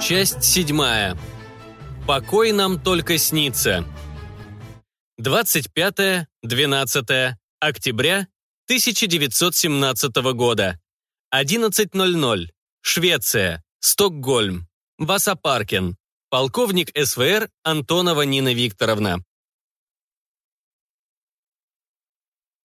Часть седьмая. Покой нам только снится. 25-12 октября 1917 года. 11.00. Швеция. Стокгольм. Васапаркен. Полковник СВР Антонова Нина Викторовна.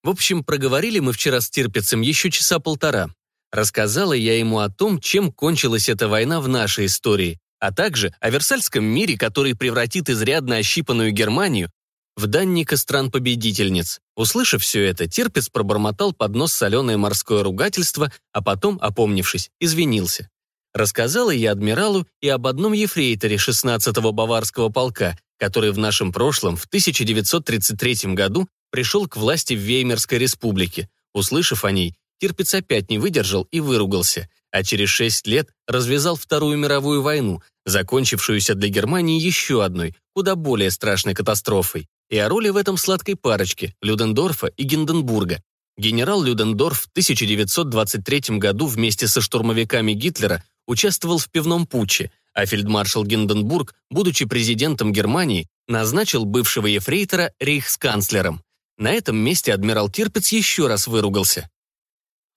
В общем, проговорили мы вчера с Тирпицем еще часа полтора. Рассказала я ему о том, чем кончилась эта война в нашей истории, а также о Версальском мире, который превратит изрядно ощипанную Германию в данника стран-победительниц. Услышав все это, Тирпиц пробормотал под нос соленое морское ругательство, а потом, опомнившись, извинился. Рассказала я адмиралу и об одном ефрейторе 16-го Баварского полка, который в нашем прошлом, в 1933 году, пришел к власти в Веймерской республике. Услышав о ней, Тирпиц опять не выдержал и выругался, а через шесть лет развязал Вторую мировую войну, закончившуюся для Германии еще одной, куда более страшной катастрофой. И о роли в этом сладкой парочке Людендорфа и Гинденбурга. Генерал Людендорф в 1923 году вместе со штурмовиками Гитлера участвовал в пивном путче, а фельдмаршал Гинденбург, будучи президентом Германии, назначил бывшего ефрейтора рейхсканцлером. На этом месте адмирал Тирпиц еще раз выругался.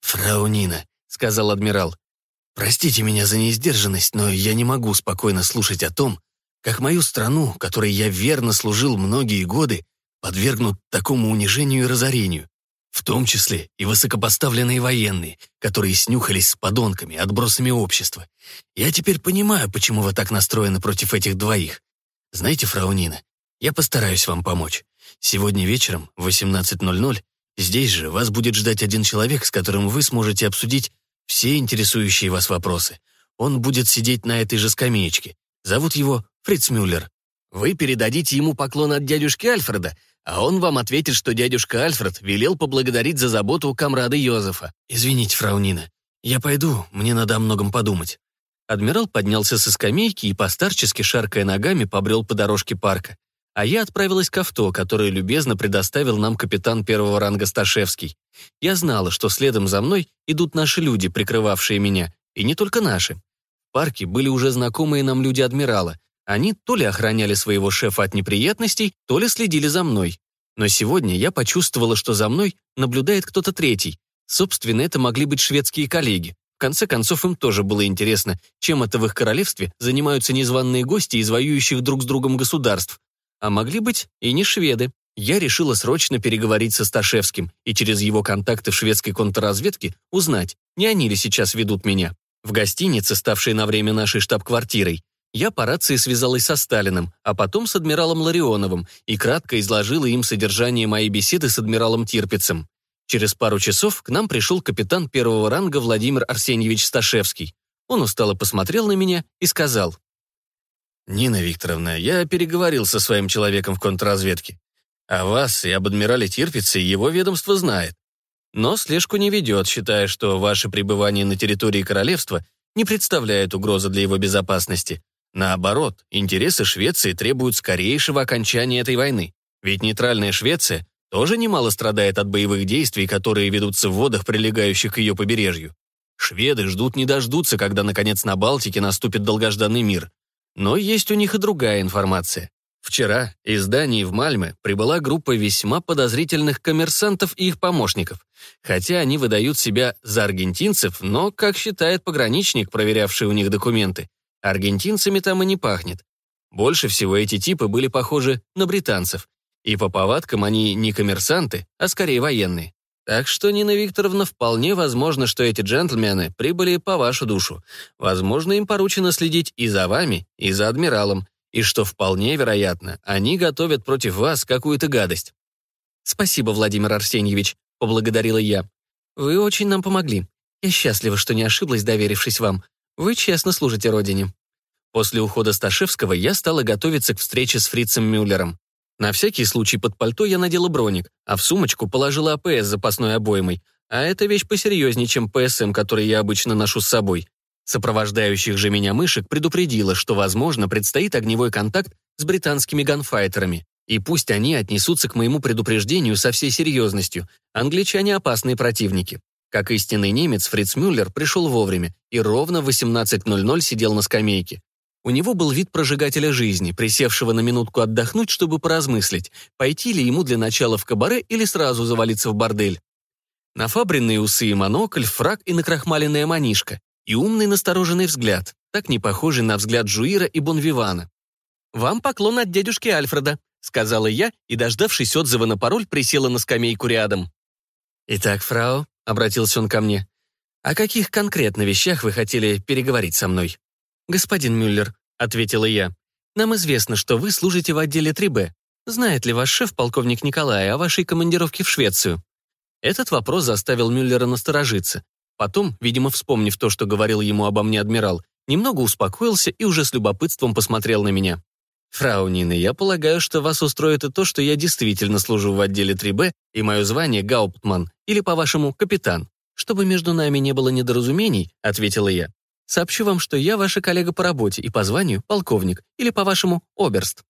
«Фрау Нина», — сказал адмирал, — «простите меня за неиздержанность, но я не могу спокойно слушать о том, как мою страну, которой я верно служил многие годы, подвергнут такому унижению и разорению, в том числе и высокопоставленные военные, которые снюхались с подонками, отбросами общества. Я теперь понимаю, почему вы так настроены против этих двоих. Знаете, фрау Нина, я постараюсь вам помочь. Сегодня вечером в 18.00 Здесь же вас будет ждать один человек, с которым вы сможете обсудить все интересующие вас вопросы. Он будет сидеть на этой же скамеечке. Зовут его Фриц Мюллер. Вы передадите ему поклон от дядюшки Альфреда, а он вам ответит, что дядюшка Альфред велел поблагодарить за заботу комрада Йозефа. Извините, фрау Нина, я пойду, мне надо о многом подумать. Адмирал поднялся со скамейки и, постарчески шаркая ногами, побрел по дорожке парка а я отправилась к авто, которое любезно предоставил нам капитан первого ранга Сташевский. Я знала, что следом за мной идут наши люди, прикрывавшие меня, и не только наши. В парке были уже знакомые нам люди адмирала. Они то ли охраняли своего шефа от неприятностей, то ли следили за мной. Но сегодня я почувствовала, что за мной наблюдает кто-то третий. Собственно, это могли быть шведские коллеги. В конце концов, им тоже было интересно, чем это в их королевстве занимаются незваные гости из воюющих друг с другом государств, а могли быть и не шведы. Я решила срочно переговорить со Сташевским и через его контакты в шведской контрразведке узнать, не они ли сейчас ведут меня. В гостинице, ставшей на время нашей штаб-квартирой, я по рации связалась со Сталиным, а потом с адмиралом Ларионовым и кратко изложила им содержание моей беседы с адмиралом Тирпицем. Через пару часов к нам пришел капитан первого ранга Владимир Арсеньевич Сташевский. Он устало посмотрел на меня и сказал, «Нина Викторовна, я переговорил со своим человеком в контрразведке. О вас и об адмирале Тирпице его ведомство знает. Но слежку не ведет, считая, что ваше пребывание на территории королевства не представляет угрозы для его безопасности. Наоборот, интересы Швеции требуют скорейшего окончания этой войны. Ведь нейтральная Швеция тоже немало страдает от боевых действий, которые ведутся в водах, прилегающих к ее побережью. Шведы ждут не дождутся, когда, наконец, на Балтике наступит долгожданный мир. Но есть у них и другая информация. Вчера из Дании в Мальме прибыла группа весьма подозрительных коммерсантов и их помощников. Хотя они выдают себя за аргентинцев, но, как считает пограничник, проверявший у них документы, аргентинцами там и не пахнет. Больше всего эти типы были похожи на британцев. И по повадкам они не коммерсанты, а скорее военные. Так что, Нина Викторовна, вполне возможно, что эти джентльмены прибыли по вашу душу. Возможно, им поручено следить и за вами, и за адмиралом, и что вполне вероятно, они готовят против вас какую-то гадость. «Спасибо, Владимир Арсеньевич», — поблагодарила я. «Вы очень нам помогли. Я счастлива, что не ошиблась, доверившись вам. Вы честно служите Родине». После ухода Сташевского я стала готовиться к встрече с фрицем Мюллером. На всякий случай под пальто я надела броник, а в сумочку положила АПС запасной обоймой. А это вещь посерьезнее, чем ПСМ, который я обычно ношу с собой. Сопровождающих же меня мышек предупредила, что, возможно, предстоит огневой контакт с британскими ганфайтерами. И пусть они отнесутся к моему предупреждению со всей серьезностью. Англичане — опасные противники. Как истинный немец, Фриц Мюллер пришел вовремя и ровно в 18.00 сидел на скамейке. У него был вид прожигателя жизни, присевшего на минутку отдохнуть, чтобы поразмыслить, пойти ли ему для начала в кабаре или сразу завалиться в бордель. Нафабренные усы и монокль, фраг и накрахмаленная манишка. И умный настороженный взгляд, так не похожий на взгляд Жуира и Бонвивана. «Вам поклон от дядюшки Альфреда», — сказала я и, дождавшись отзыва на пароль, присела на скамейку рядом. «Итак, фрау», — обратился он ко мне, — «о каких конкретно вещах вы хотели переговорить со мной?» «Господин Мюллер», — ответила я, — «нам известно, что вы служите в отделе 3Б. Знает ли ваш шеф, полковник Николай, о вашей командировке в Швецию?» Этот вопрос заставил Мюллера насторожиться. Потом, видимо, вспомнив то, что говорил ему обо мне адмирал, немного успокоился и уже с любопытством посмотрел на меня. «Фрау Нина, я полагаю, что вас устроит и то, что я действительно служу в отделе 3Б, и мое звание — Гауптман, или, по-вашему, капитан. Чтобы между нами не было недоразумений, — ответила я, Сообщу вам, что я ваша коллега по работе и по званию полковник, или, по-вашему, оберст».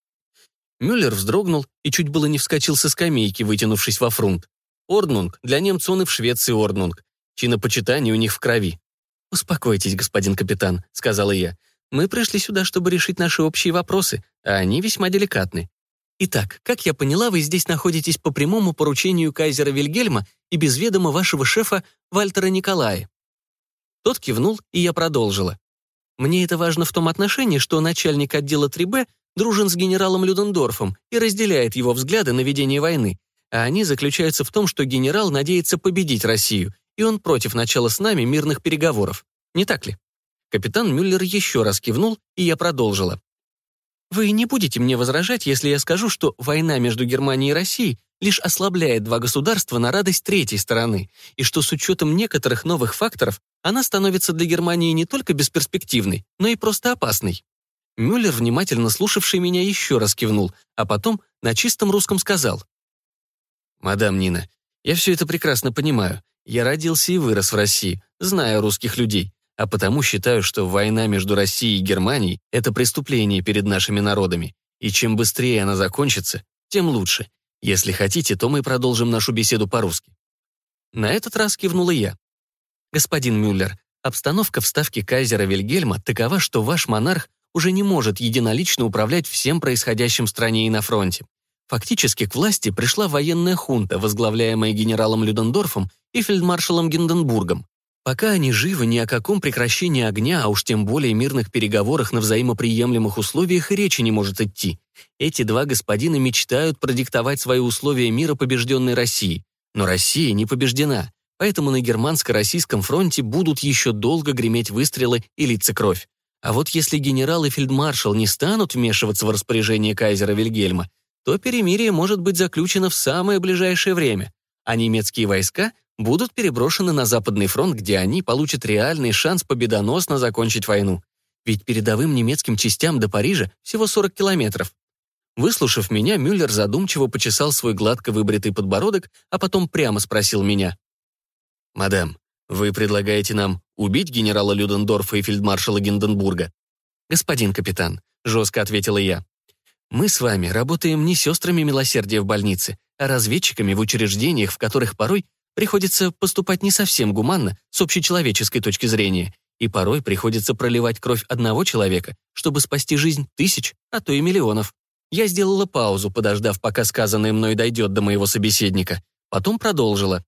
Мюллер вздрогнул и чуть было не вскочил со скамейки, вытянувшись во фрунт. Орднунг, для немца он и в Швеции Орднунг. Чинопочитание у них в крови. «Успокойтесь, господин капитан», — сказала я. «Мы пришли сюда, чтобы решить наши общие вопросы, а они весьма деликатны. Итак, как я поняла, вы здесь находитесь по прямому поручению кайзера Вильгельма и без ведома вашего шефа Вальтера Николая. Тот кивнул, и я продолжила. Мне это важно в том отношении, что начальник отдела 3Б дружен с генералом Людендорфом и разделяет его взгляды на ведение войны, а они заключаются в том, что генерал надеется победить Россию, и он против начала с нами мирных переговоров. Не так ли? Капитан Мюллер еще раз кивнул, и я продолжила. Вы не будете мне возражать, если я скажу, что война между Германией и Россией лишь ослабляет два государства на радость третьей стороны, и что с учетом некоторых новых факторов она становится для Германии не только бесперспективной, но и просто опасной. Мюллер, внимательно слушавший меня, еще раз кивнул, а потом на чистом русском сказал. «Мадам Нина, я все это прекрасно понимаю. Я родился и вырос в России, зная русских людей, а потому считаю, что война между Россией и Германией — это преступление перед нашими народами, и чем быстрее она закончится, тем лучше. Если хотите, то мы продолжим нашу беседу по-русски». На этот раз кивнула я. «Господин Мюллер, обстановка в ставке кайзера Вильгельма такова, что ваш монарх уже не может единолично управлять всем происходящим в стране и на фронте. Фактически к власти пришла военная хунта, возглавляемая генералом Людендорфом и фельдмаршалом Гинденбургом. Пока они живы, ни о каком прекращении огня, а уж тем более мирных переговорах на взаимоприемлемых условиях речи не может идти. Эти два господина мечтают продиктовать свои условия мира побежденной России. Но Россия не побеждена, поэтому на германско-российском фронте будут еще долго греметь выстрелы и литься кровь. А вот если генерал и фельдмаршал не станут вмешиваться в распоряжение кайзера Вильгельма, то перемирие может быть заключено в самое ближайшее время, а немецкие войска будут переброшены на Западный фронт, где они получат реальный шанс победоносно закончить войну. Ведь передовым немецким частям до Парижа всего 40 километров. Выслушав меня, Мюллер задумчиво почесал свой гладко выбритый подбородок, а потом прямо спросил меня. «Мадам, вы предлагаете нам убить генерала Людендорфа и фельдмаршала Гинденбурга?» «Господин капитан», — жестко ответила я. «Мы с вами работаем не сестрами милосердия в больнице, а разведчиками в учреждениях, в которых порой приходится поступать не совсем гуманно с общечеловеческой точки зрения, и порой приходится проливать кровь одного человека, чтобы спасти жизнь тысяч, а то и миллионов. Я сделала паузу, подождав, пока сказанное мной дойдет до моего собеседника. Потом продолжила.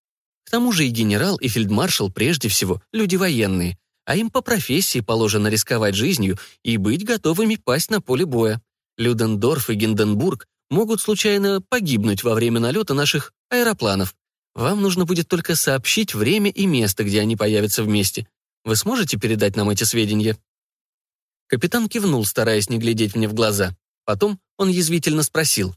К тому же и генерал, и фельдмаршал прежде всего люди военные, а им по профессии положено рисковать жизнью и быть готовыми пасть на поле боя. Людендорф и Гинденбург могут случайно погибнуть во время налета наших аэропланов. Вам нужно будет только сообщить время и место, где они появятся вместе. Вы сможете передать нам эти сведения?» Капитан кивнул, стараясь не глядеть мне в глаза. Потом он язвительно спросил.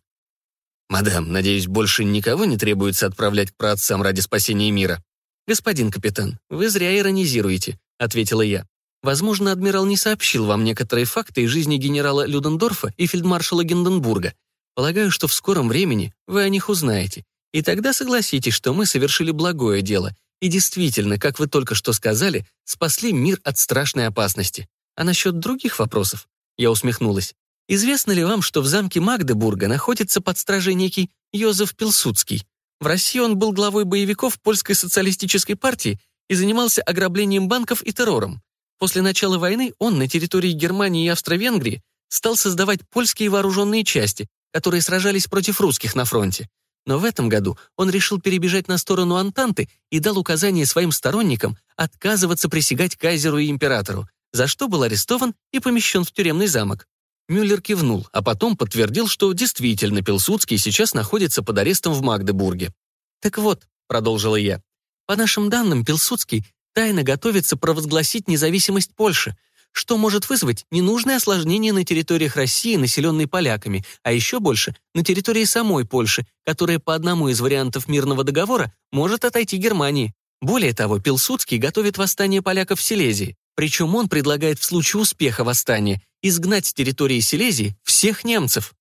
«Мадам, надеюсь, больше никого не требуется отправлять к праотцам ради спасения мира?» «Господин капитан, вы зря иронизируете», — ответила я. «Возможно, адмирал не сообщил вам некоторые факты из жизни генерала Людендорфа и фельдмаршала Гинденбурга. Полагаю, что в скором времени вы о них узнаете. И тогда согласитесь, что мы совершили благое дело. И действительно, как вы только что сказали, спасли мир от страшной опасности. А насчет других вопросов?» Я усмехнулась. Известно ли вам, что в замке Магдебурга находится под стражей некий Йозеф Пилсудский? В России он был главой боевиков польской социалистической партии и занимался ограблением банков и террором. После начала войны он на территории Германии и Австро-Венгрии стал создавать польские вооруженные части, которые сражались против русских на фронте. Но в этом году он решил перебежать на сторону Антанты и дал указание своим сторонникам отказываться присягать кайзеру и императору, за что был арестован и помещен в тюремный замок. Мюллер кивнул, а потом подтвердил, что действительно Пилсудский сейчас находится под арестом в Магдебурге. «Так вот», — продолжила я, — «по нашим данным, Пилсудский тайно готовится провозгласить независимость Польши, что может вызвать ненужные осложнения на территориях России, населенной поляками, а еще больше на территории самой Польши, которая по одному из вариантов мирного договора может отойти Германии. Более того, Пилсудский готовит восстание поляков в Силезии. Причем он предлагает в случае успеха восстания изгнать с территории Силезии всех немцев.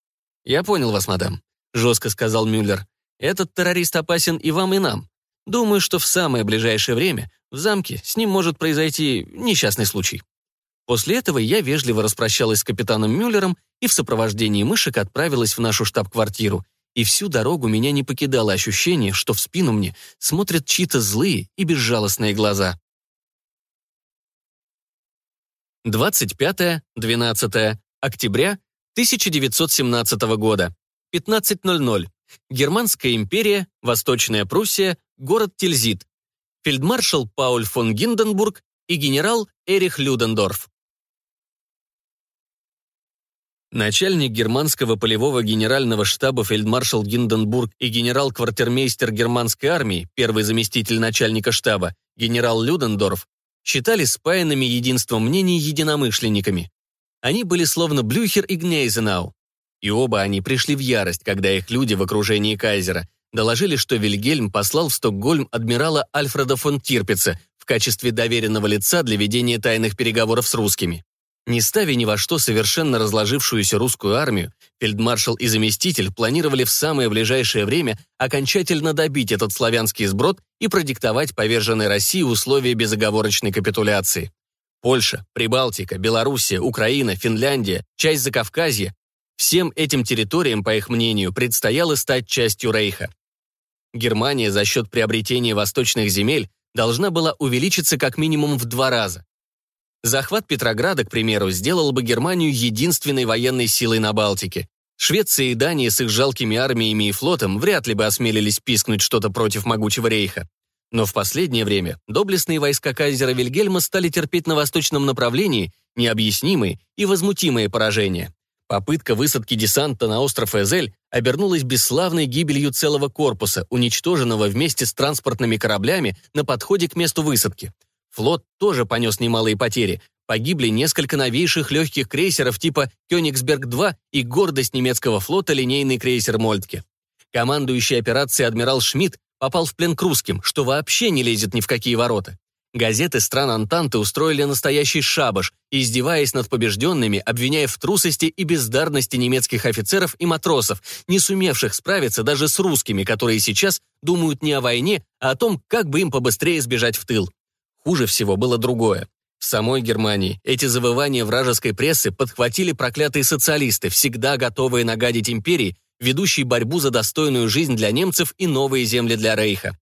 «Я понял вас, мадам», — жестко сказал Мюллер. «Этот террорист опасен и вам, и нам. Думаю, что в самое ближайшее время в замке с ним может произойти несчастный случай». После этого я вежливо распрощалась с капитаном Мюллером и в сопровождении мышек отправилась в нашу штаб-квартиру. И всю дорогу меня не покидало ощущение, что в спину мне смотрят чьи-то злые и безжалостные глаза. 25-12 октября 1917 года. 15.00. Германская империя, Восточная Пруссия, город Тильзит. Фельдмаршал Пауль фон Гинденбург и генерал Эрих Людендорф. Начальник германского полевого генерального штаба фельдмаршал Гинденбург и генерал-квартирмейстер германской армии, первый заместитель начальника штаба, генерал Людендорф, считали спаянными единством мнений единомышленниками. Они были словно Блюхер и Гнейзенау. И оба они пришли в ярость, когда их люди в окружении кайзера доложили, что Вильгельм послал в Стокгольм адмирала Альфреда фон Тирпица в качестве доверенного лица для ведения тайных переговоров с русскими. Не ставя ни во что совершенно разложившуюся русскую армию, фельдмаршал и заместитель планировали в самое ближайшее время окончательно добить этот славянский сброд и продиктовать поверженной России условия безоговорочной капитуляции. Польша, Прибалтика, Белоруссия, Украина, Финляндия, часть Закавказья – всем этим территориям, по их мнению, предстояло стать частью Рейха. Германия за счет приобретения восточных земель должна была увеличиться как минимум в два раза. Захват Петрограда, к примеру, сделал бы Германию единственной военной силой на Балтике. Швеция и Дания с их жалкими армиями и флотом вряд ли бы осмелились пискнуть что-то против могучего рейха. Но в последнее время доблестные войска кайзера Вильгельма стали терпеть на восточном направлении необъяснимые и возмутимые поражения. Попытка высадки десанта на остров Эзель обернулась бесславной гибелью целого корпуса, уничтоженного вместе с транспортными кораблями на подходе к месту высадки. Флот тоже понес немалые потери. Погибли несколько новейших легких крейсеров типа «Кёнигсберг-2» и гордость немецкого флота линейный крейсер «Мольтке». Командующий операцией адмирал Шмидт попал в плен к русским, что вообще не лезет ни в какие ворота. Газеты стран Антанты устроили настоящий шабаш, издеваясь над побежденными, обвиняя в трусости и бездарности немецких офицеров и матросов, не сумевших справиться даже с русскими, которые сейчас думают не о войне, а о том, как бы им побыстрее сбежать в тыл. Хуже всего было другое. В самой Германии эти завывания вражеской прессы подхватили проклятые социалисты, всегда готовые нагадить империи, ведущей борьбу за достойную жизнь для немцев и новые земли для Рейха.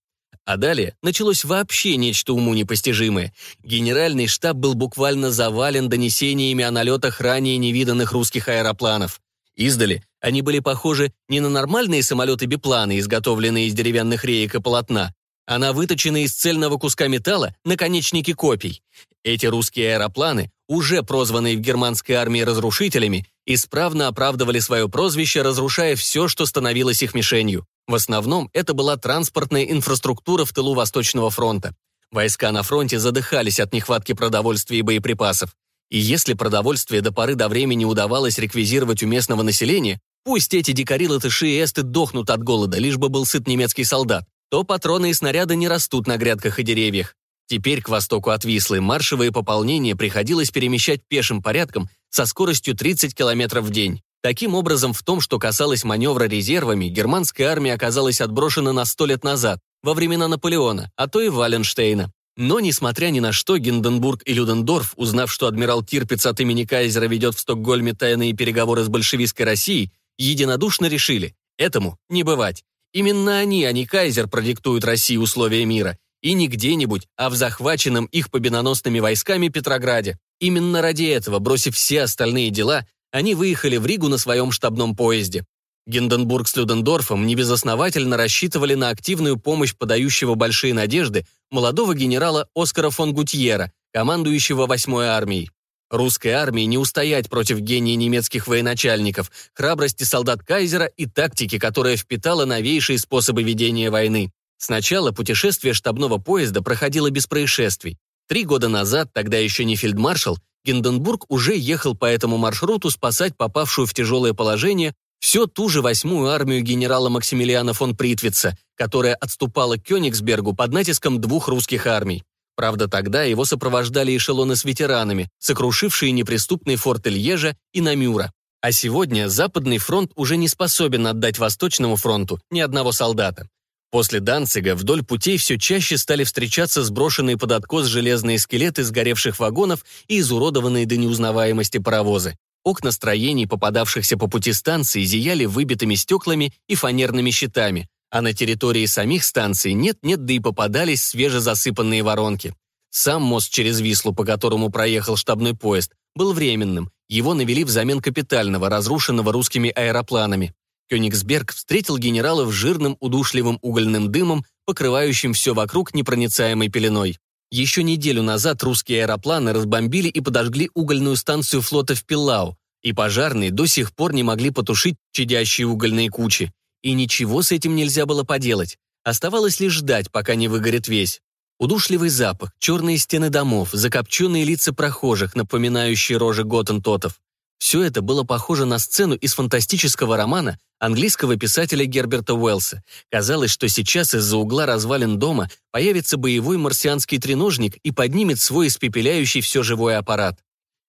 А далее началось вообще нечто уму непостижимое. Генеральный штаб был буквально завален донесениями о налетах ранее невиданных русских аэропланов. Издали они были похожи не на нормальные самолеты-бипланы, изготовленные из деревянных реек и полотна, она выточена из цельного куска металла наконечники копий. Эти русские аэропланы, уже прозванные в германской армии разрушителями, исправно оправдывали свое прозвище, разрушая все, что становилось их мишенью. В основном это была транспортная инфраструктура в тылу Восточного фронта. Войска на фронте задыхались от нехватки продовольствия и боеприпасов. И если продовольствие до поры до времени удавалось реквизировать у местного населения, пусть эти дикари-латыши и эсты дохнут от голода, лишь бы был сыт немецкий солдат то патроны и снаряды не растут на грядках и деревьях. Теперь к востоку от Вислы маршевые пополнения приходилось перемещать пешим порядком со скоростью 30 км в день. Таким образом, в том, что касалось маневра резервами, германская армия оказалась отброшена на сто лет назад, во времена Наполеона, а то и Валенштейна. Но, несмотря ни на что, Гинденбург и Людендорф, узнав, что адмирал Тирпиц от имени Кайзера ведет в Стокгольме тайные переговоры с большевистской Россией, единодушно решили – этому не бывать. Именно они, а не Кайзер, продиктуют России условия мира. И не где-нибудь, а в захваченном их победоносными войсками Петрограде. Именно ради этого, бросив все остальные дела, они выехали в Ригу на своем штабном поезде. Гинденбург с Людендорфом небезосновательно рассчитывали на активную помощь подающего большие надежды молодого генерала Оскара фон Гутьера, командующего 8-й армией. Русской армии не устоять против гения немецких военачальников, храбрости солдат Кайзера и тактики, которая впитала новейшие способы ведения войны. Сначала путешествие штабного поезда проходило без происшествий. Три года назад, тогда еще не фельдмаршал, Гинденбург уже ехал по этому маршруту спасать попавшую в тяжелое положение все ту же восьмую армию генерала Максимилиана фон Притвица, которая отступала к Кёнигсбергу под натиском двух русских армий. Правда, тогда его сопровождали эшелоны с ветеранами, сокрушившие неприступный форт Ильежа и Намюра. А сегодня Западный фронт уже не способен отдать Восточному фронту ни одного солдата. После Данцига вдоль путей все чаще стали встречаться сброшенные под откос железные скелеты сгоревших вагонов и изуродованные до неузнаваемости паровозы. Окна строений, попадавшихся по пути станции, зияли выбитыми стеклами и фанерными щитами, а на территории самих станций нет-нет, да и попадались свежезасыпанные воронки. Сам мост через Вислу, по которому проехал штабной поезд, был временным, его навели взамен капитального, разрушенного русскими аэропланами. Кёнигсберг встретил генералов жирным удушливым угольным дымом, покрывающим все вокруг непроницаемой пеленой. Еще неделю назад русские аэропланы разбомбили и подожгли угольную станцию флота в Пиллау, и пожарные до сих пор не могли потушить чадящие угольные кучи. И ничего с этим нельзя было поделать. Оставалось лишь ждать, пока не выгорит весь. Удушливый запах, черные стены домов, закопченные лица прохожих, напоминающие рожи готентотов. Все это было похоже на сцену из фантастического романа английского писателя Герберта Уэллса. Казалось, что сейчас из-за угла развалин дома появится боевой марсианский треножник и поднимет свой испепеляющий все живое аппарат.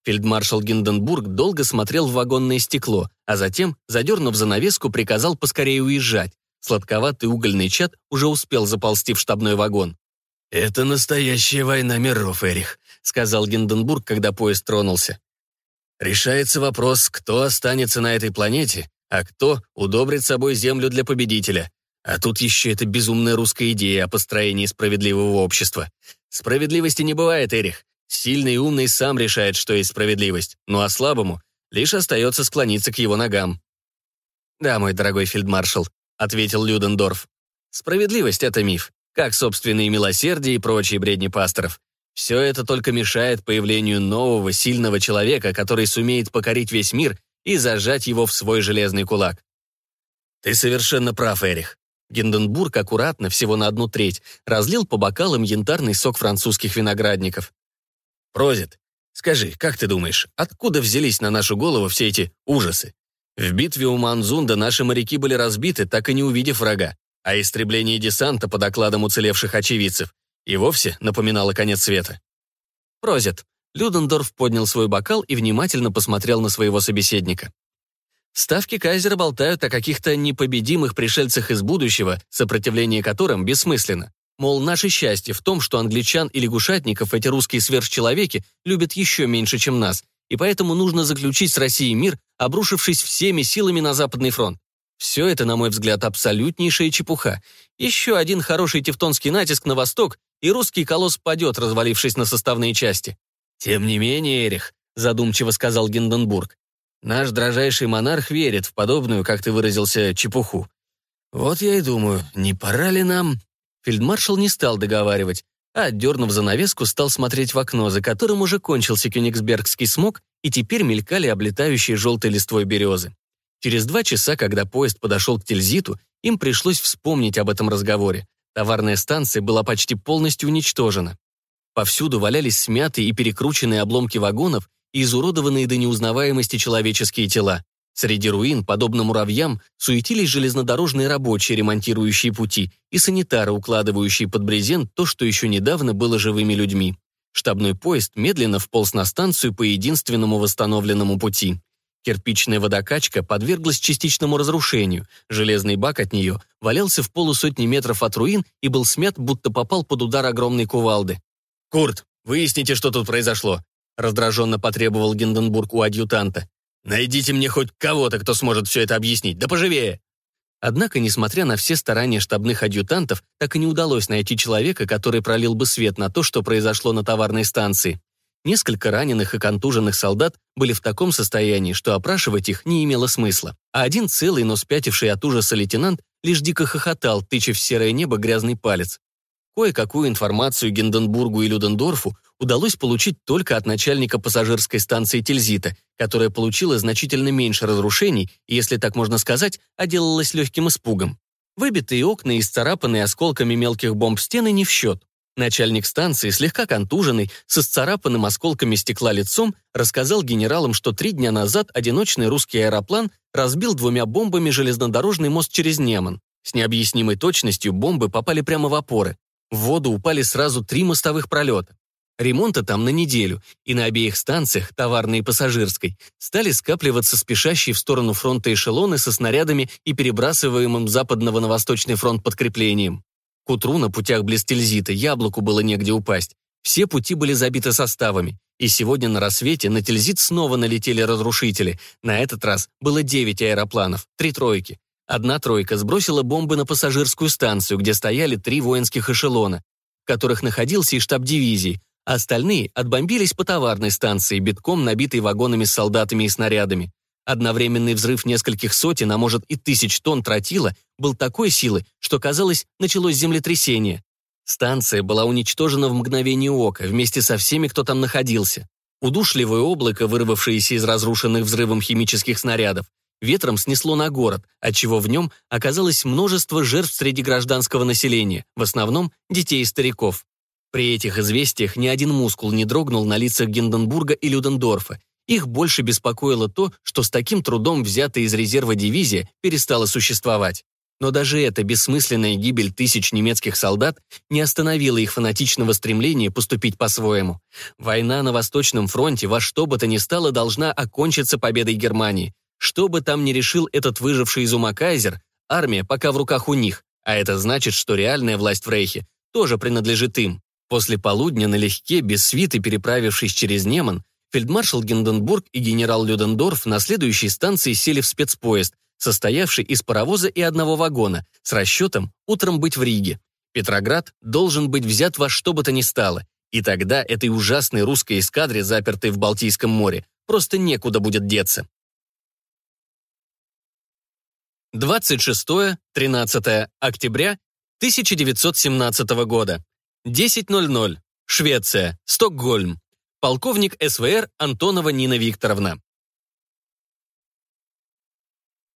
Фельдмаршал Гинденбург долго смотрел в вагонное стекло, а затем, задернув занавеску, приказал поскорее уезжать. Сладковатый угольный чад уже успел заползти в штабной вагон. «Это настоящая война миров, Эрих», — сказал Гинденбург, когда поезд тронулся. Решается вопрос, кто останется на этой планете, а кто удобрит собой Землю для победителя. А тут еще эта безумная русская идея о построении справедливого общества. Справедливости не бывает, Эрих. Сильный и умный сам решает, что есть справедливость, ну а слабому лишь остается склониться к его ногам. «Да, мой дорогой фельдмаршал», — ответил Людендорф. «Справедливость — это миф, как собственные милосердие и прочие бредни пасторов. Все это только мешает появлению нового, сильного человека, который сумеет покорить весь мир и зажать его в свой железный кулак. Ты совершенно прав, Эрих. Гинденбург аккуратно, всего на одну треть, разлил по бокалам янтарный сок французских виноградников. Прозит, скажи, как ты думаешь, откуда взялись на нашу голову все эти ужасы? В битве у Манзунда наши моряки были разбиты, так и не увидев врага, а истребление десанта, по докладам уцелевших очевидцев, и вовсе напоминало конец света. «Прозит». Людендорф поднял свой бокал и внимательно посмотрел на своего собеседника. Ставки Кайзера болтают о каких-то непобедимых пришельцах из будущего, сопротивление которым бессмысленно. Мол, наше счастье в том, что англичан и лягушатников эти русские сверхчеловеки любят еще меньше, чем нас, и поэтому нужно заключить с Россией мир, обрушившись всеми силами на Западный фронт. Все это, на мой взгляд, абсолютнейшая чепуха. Еще один хороший тевтонский натиск на восток, и русский колосс падет, развалившись на составные части. «Тем не менее, Эрих», — задумчиво сказал Гинденбург, «наш дрожайший монарх верит в подобную, как ты выразился, чепуху. Вот я и думаю, не пора ли нам...» Фельдмаршал не стал договаривать, а, отдернув занавеску, стал смотреть в окно, за которым уже кончился кёнигсбергский смог, и теперь мелькали облетающие желтой листвой березы. Через два часа, когда поезд подошел к Тильзиту, им пришлось вспомнить об этом разговоре. Товарная станция была почти полностью уничтожена. Повсюду валялись смятые и перекрученные обломки вагонов и изуродованные до неузнаваемости человеческие тела. Среди руин, подобно муравьям, суетились железнодорожные рабочие, ремонтирующие пути, и санитары, укладывающие под брезент то, что еще недавно было живыми людьми. Штабной поезд медленно вполз на станцию по единственному восстановленному пути. Кирпичная водокачка подверглась частичному разрушению, железный бак от нее валялся в полусотни метров от руин и был смят, будто попал под удар огромной кувалды. «Курт, выясните, что тут произошло», — раздраженно потребовал Гинденбург у адъютанта. «Найдите мне хоть кого-то, кто сможет все это объяснить, да поживее!» Однако, несмотря на все старания штабных адъютантов, так и не удалось найти человека, который пролил бы свет на то, что произошло на товарной станции. Несколько раненых и контуженных солдат были в таком состоянии, что опрашивать их не имело смысла. А один целый, но спятивший от ужаса лейтенант лишь дико хохотал, тыча в серое небо грязный палец. Кое-какую информацию Гинденбургу и Людендорфу удалось получить только от начальника пассажирской станции Тильзита, которая получила значительно меньше разрушений и, если так можно сказать, отделалась легким испугом. Выбитые окна и сцарапанные осколками мелких бомб стены не в счет. Начальник станции, слегка контуженный, со сцарапанным осколками стекла лицом, рассказал генералам, что три дня назад одиночный русский аэроплан разбил двумя бомбами железнодорожный мост через Неман. С необъяснимой точностью бомбы попали прямо в опоры. В воду упали сразу три мостовых пролета. Ремонта там на неделю, и на обеих станциях, товарной и пассажирской, стали скапливаться спешащие в сторону фронта эшелоны со снарядами и перебрасываемым западного на восточный фронт подкреплением. К утру на путях близ Тильзита яблоку было негде упасть. Все пути были забиты составами. И сегодня на рассвете на Тильзит снова налетели разрушители. На этот раз было 9 аэропланов, три тройки. Одна тройка сбросила бомбы на пассажирскую станцию, где стояли три воинских эшелона, в которых находился и штаб дивизии, остальные отбомбились по товарной станции, битком набитой вагонами с солдатами и снарядами. Одновременный взрыв нескольких сотен, а может и тысяч тонн тротила, был такой силы, что, казалось, началось землетрясение. Станция была уничтожена в мгновение ока, вместе со всеми, кто там находился. Удушливое облако, вырвавшееся из разрушенных взрывом химических снарядов, ветром снесло на город, отчего в нем оказалось множество жертв среди гражданского населения, в основном детей и стариков. При этих известиях ни один мускул не дрогнул на лицах Гинденбурга и Людендорфа, их больше беспокоило то, что с таким трудом взятая из резерва дивизия перестала существовать. Но даже эта бессмысленная гибель тысяч немецких солдат не остановила их фанатичного стремления поступить по-своему. Война на Восточном фронте во что бы то ни стало должна окончиться победой Германии. Что бы там ни решил этот выживший из ума кайзер, армия пока в руках у них, а это значит, что реальная власть в Рейхе тоже принадлежит им. После полудня налегке, без свиты переправившись через Неман, фельдмаршал Гинденбург и генерал Людендорф на следующей станции сели в спецпоезд, состоявший из паровоза и одного вагона, с расчетом утром быть в Риге. Петроград должен быть взят во что бы то ни стало, и тогда этой ужасной русской эскадре, запертой в Балтийском море, просто некуда будет деться. 26-13 октября 1917 года. 10.00. Швеция. Стокгольм полковник СВР Антонова Нина Викторовна.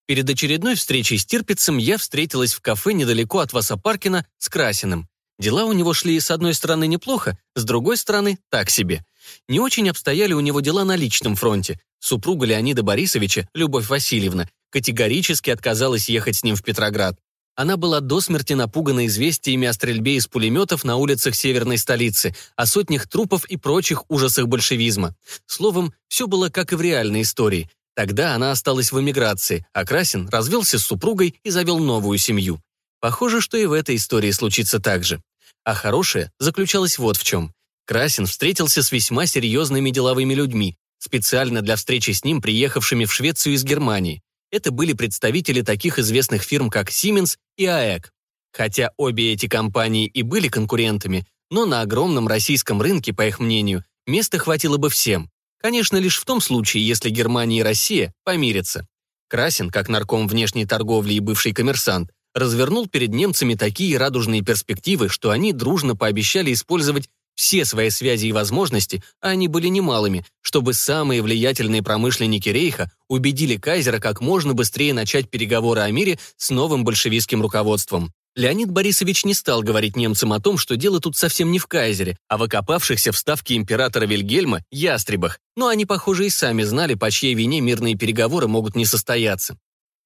Перед очередной встречей с Тирпицем я встретилась в кафе недалеко от Васапаркина с Красиным. Дела у него шли с одной стороны неплохо, с другой стороны так себе. Не очень обстояли у него дела на личном фронте. Супруга Леонида Борисовича, Любовь Васильевна, категорически отказалась ехать с ним в Петроград. Она была до смерти напугана известиями о стрельбе из пулеметов на улицах северной столицы, о сотнях трупов и прочих ужасах большевизма. Словом, все было как и в реальной истории. Тогда она осталась в эмиграции, а Красин развелся с супругой и завел новую семью. Похоже, что и в этой истории случится так же. А хорошее заключалось вот в чем. Красин встретился с весьма серьезными деловыми людьми, специально для встречи с ним приехавшими в Швецию из Германии это были представители таких известных фирм, как Siemens и AEG. Хотя обе эти компании и были конкурентами, но на огромном российском рынке, по их мнению, места хватило бы всем. Конечно, лишь в том случае, если Германия и Россия помирятся. Красин, как нарком внешней торговли и бывший коммерсант, развернул перед немцами такие радужные перспективы, что они дружно пообещали использовать все свои связи и возможности, а они были немалыми, чтобы самые влиятельные промышленники Рейха убедили Кайзера как можно быстрее начать переговоры о мире с новым большевистским руководством. Леонид Борисович не стал говорить немцам о том, что дело тут совсем не в Кайзере, а в окопавшихся в ставке императора Вильгельма ястребах, но они, похоже, и сами знали, по чьей вине мирные переговоры могут не состояться.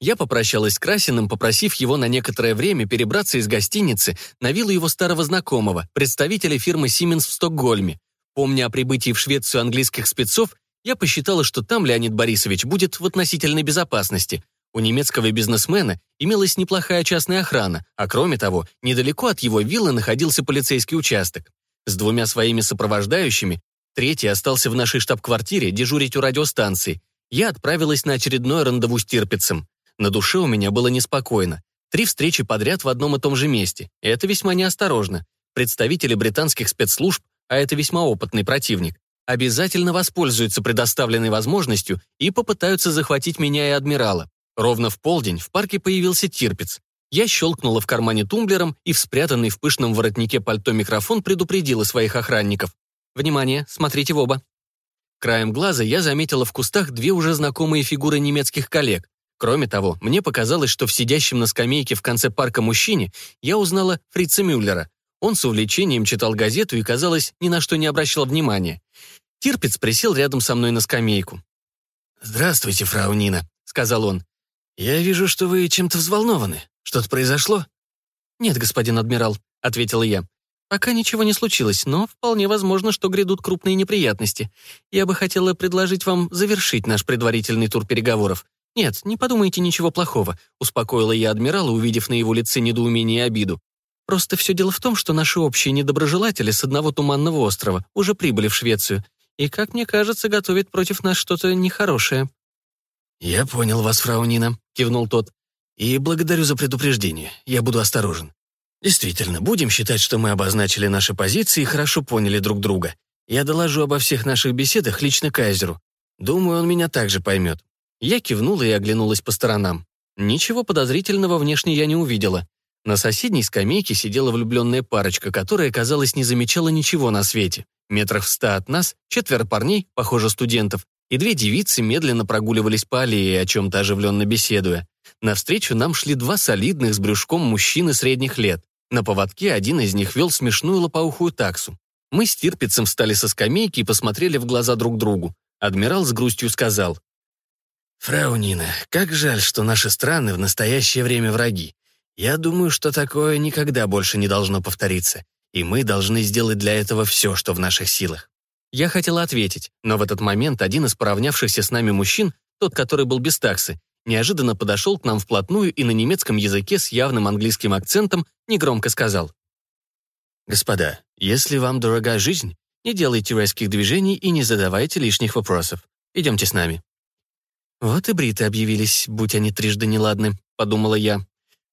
Я попрощалась с Красиным, попросив его на некоторое время перебраться из гостиницы на виллу его старого знакомого, представителя фирмы Siemens в Стокгольме. Помня о прибытии в Швецию английских спецов, я посчитала, что там Леонид Борисович будет в относительной безопасности. У немецкого бизнесмена имелась неплохая частная охрана, а кроме того, недалеко от его виллы находился полицейский участок. С двумя своими сопровождающими, третий остался в нашей штаб-квартире дежурить у радиостанции. Я отправилась на очередное рандеву с Тирпицем. На душе у меня было неспокойно. Три встречи подряд в одном и том же месте. Это весьма неосторожно. Представители британских спецслужб, а это весьма опытный противник, обязательно воспользуются предоставленной возможностью и попытаются захватить меня и адмирала. Ровно в полдень в парке появился Тирпиц. Я щелкнула в кармане тумблером и в спрятанный в пышном воротнике пальто микрофон предупредила своих охранников. «Внимание, смотрите в оба». Краем глаза я заметила в кустах две уже знакомые фигуры немецких коллег. Кроме того, мне показалось, что в сидящем на скамейке в конце парка мужчине я узнала Фрица Мюллера. Он с увлечением читал газету и, казалось, ни на что не обращал внимания. Тирпиц присел рядом со мной на скамейку. «Здравствуйте, фрау Нина», — сказал он. «Я вижу, что вы чем-то взволнованы. Что-то произошло?» «Нет, господин адмирал», — ответила я. «Пока ничего не случилось, но вполне возможно, что грядут крупные неприятности. Я бы хотела предложить вам завершить наш предварительный тур переговоров. Нет, не подумайте ничего плохого», — успокоила я адмирала, увидев на его лице недоумение и обиду. «Просто все дело в том, что наши общие недоброжелатели с одного туманного острова уже прибыли в Швецию, и, как мне кажется, готовят против нас что-то нехорошее». «Я понял вас, фрау Нина», — кивнул тот. И благодарю за предупреждение. Я буду осторожен. Действительно, будем считать, что мы обозначили наши позиции и хорошо поняли друг друга. Я доложу обо всех наших беседах лично Кайзеру. Думаю, он меня также поймет. Я кивнула и оглянулась по сторонам. Ничего подозрительного внешне я не увидела. На соседней скамейке сидела влюбленная парочка, которая, казалось, не замечала ничего на свете. Метрах в ста от нас четверо парней, похоже, студентов, и две девицы медленно прогуливались по аллее, о чем-то оживленно беседуя. Навстречу нам шли два солидных с брюшком мужчины средних лет. На поводке один из них вел смешную лопоухую таксу. Мы с Тирпицем встали со скамейки и посмотрели в глаза друг другу. Адмирал с грустью сказал. «Фрау Нина, как жаль, что наши страны в настоящее время враги. Я думаю, что такое никогда больше не должно повториться, и мы должны сделать для этого все, что в наших силах». Я хотела ответить, но в этот момент один из поравнявшихся с нами мужчин, тот, который был без таксы, неожиданно подошел к нам вплотную и на немецком языке с явным английским акцентом негромко сказал. «Господа, если вам дорога жизнь, не делайте резких движений и не задавайте лишних вопросов. Идемте с нами». «Вот и бриты объявились, будь они трижды неладны», — подумала я.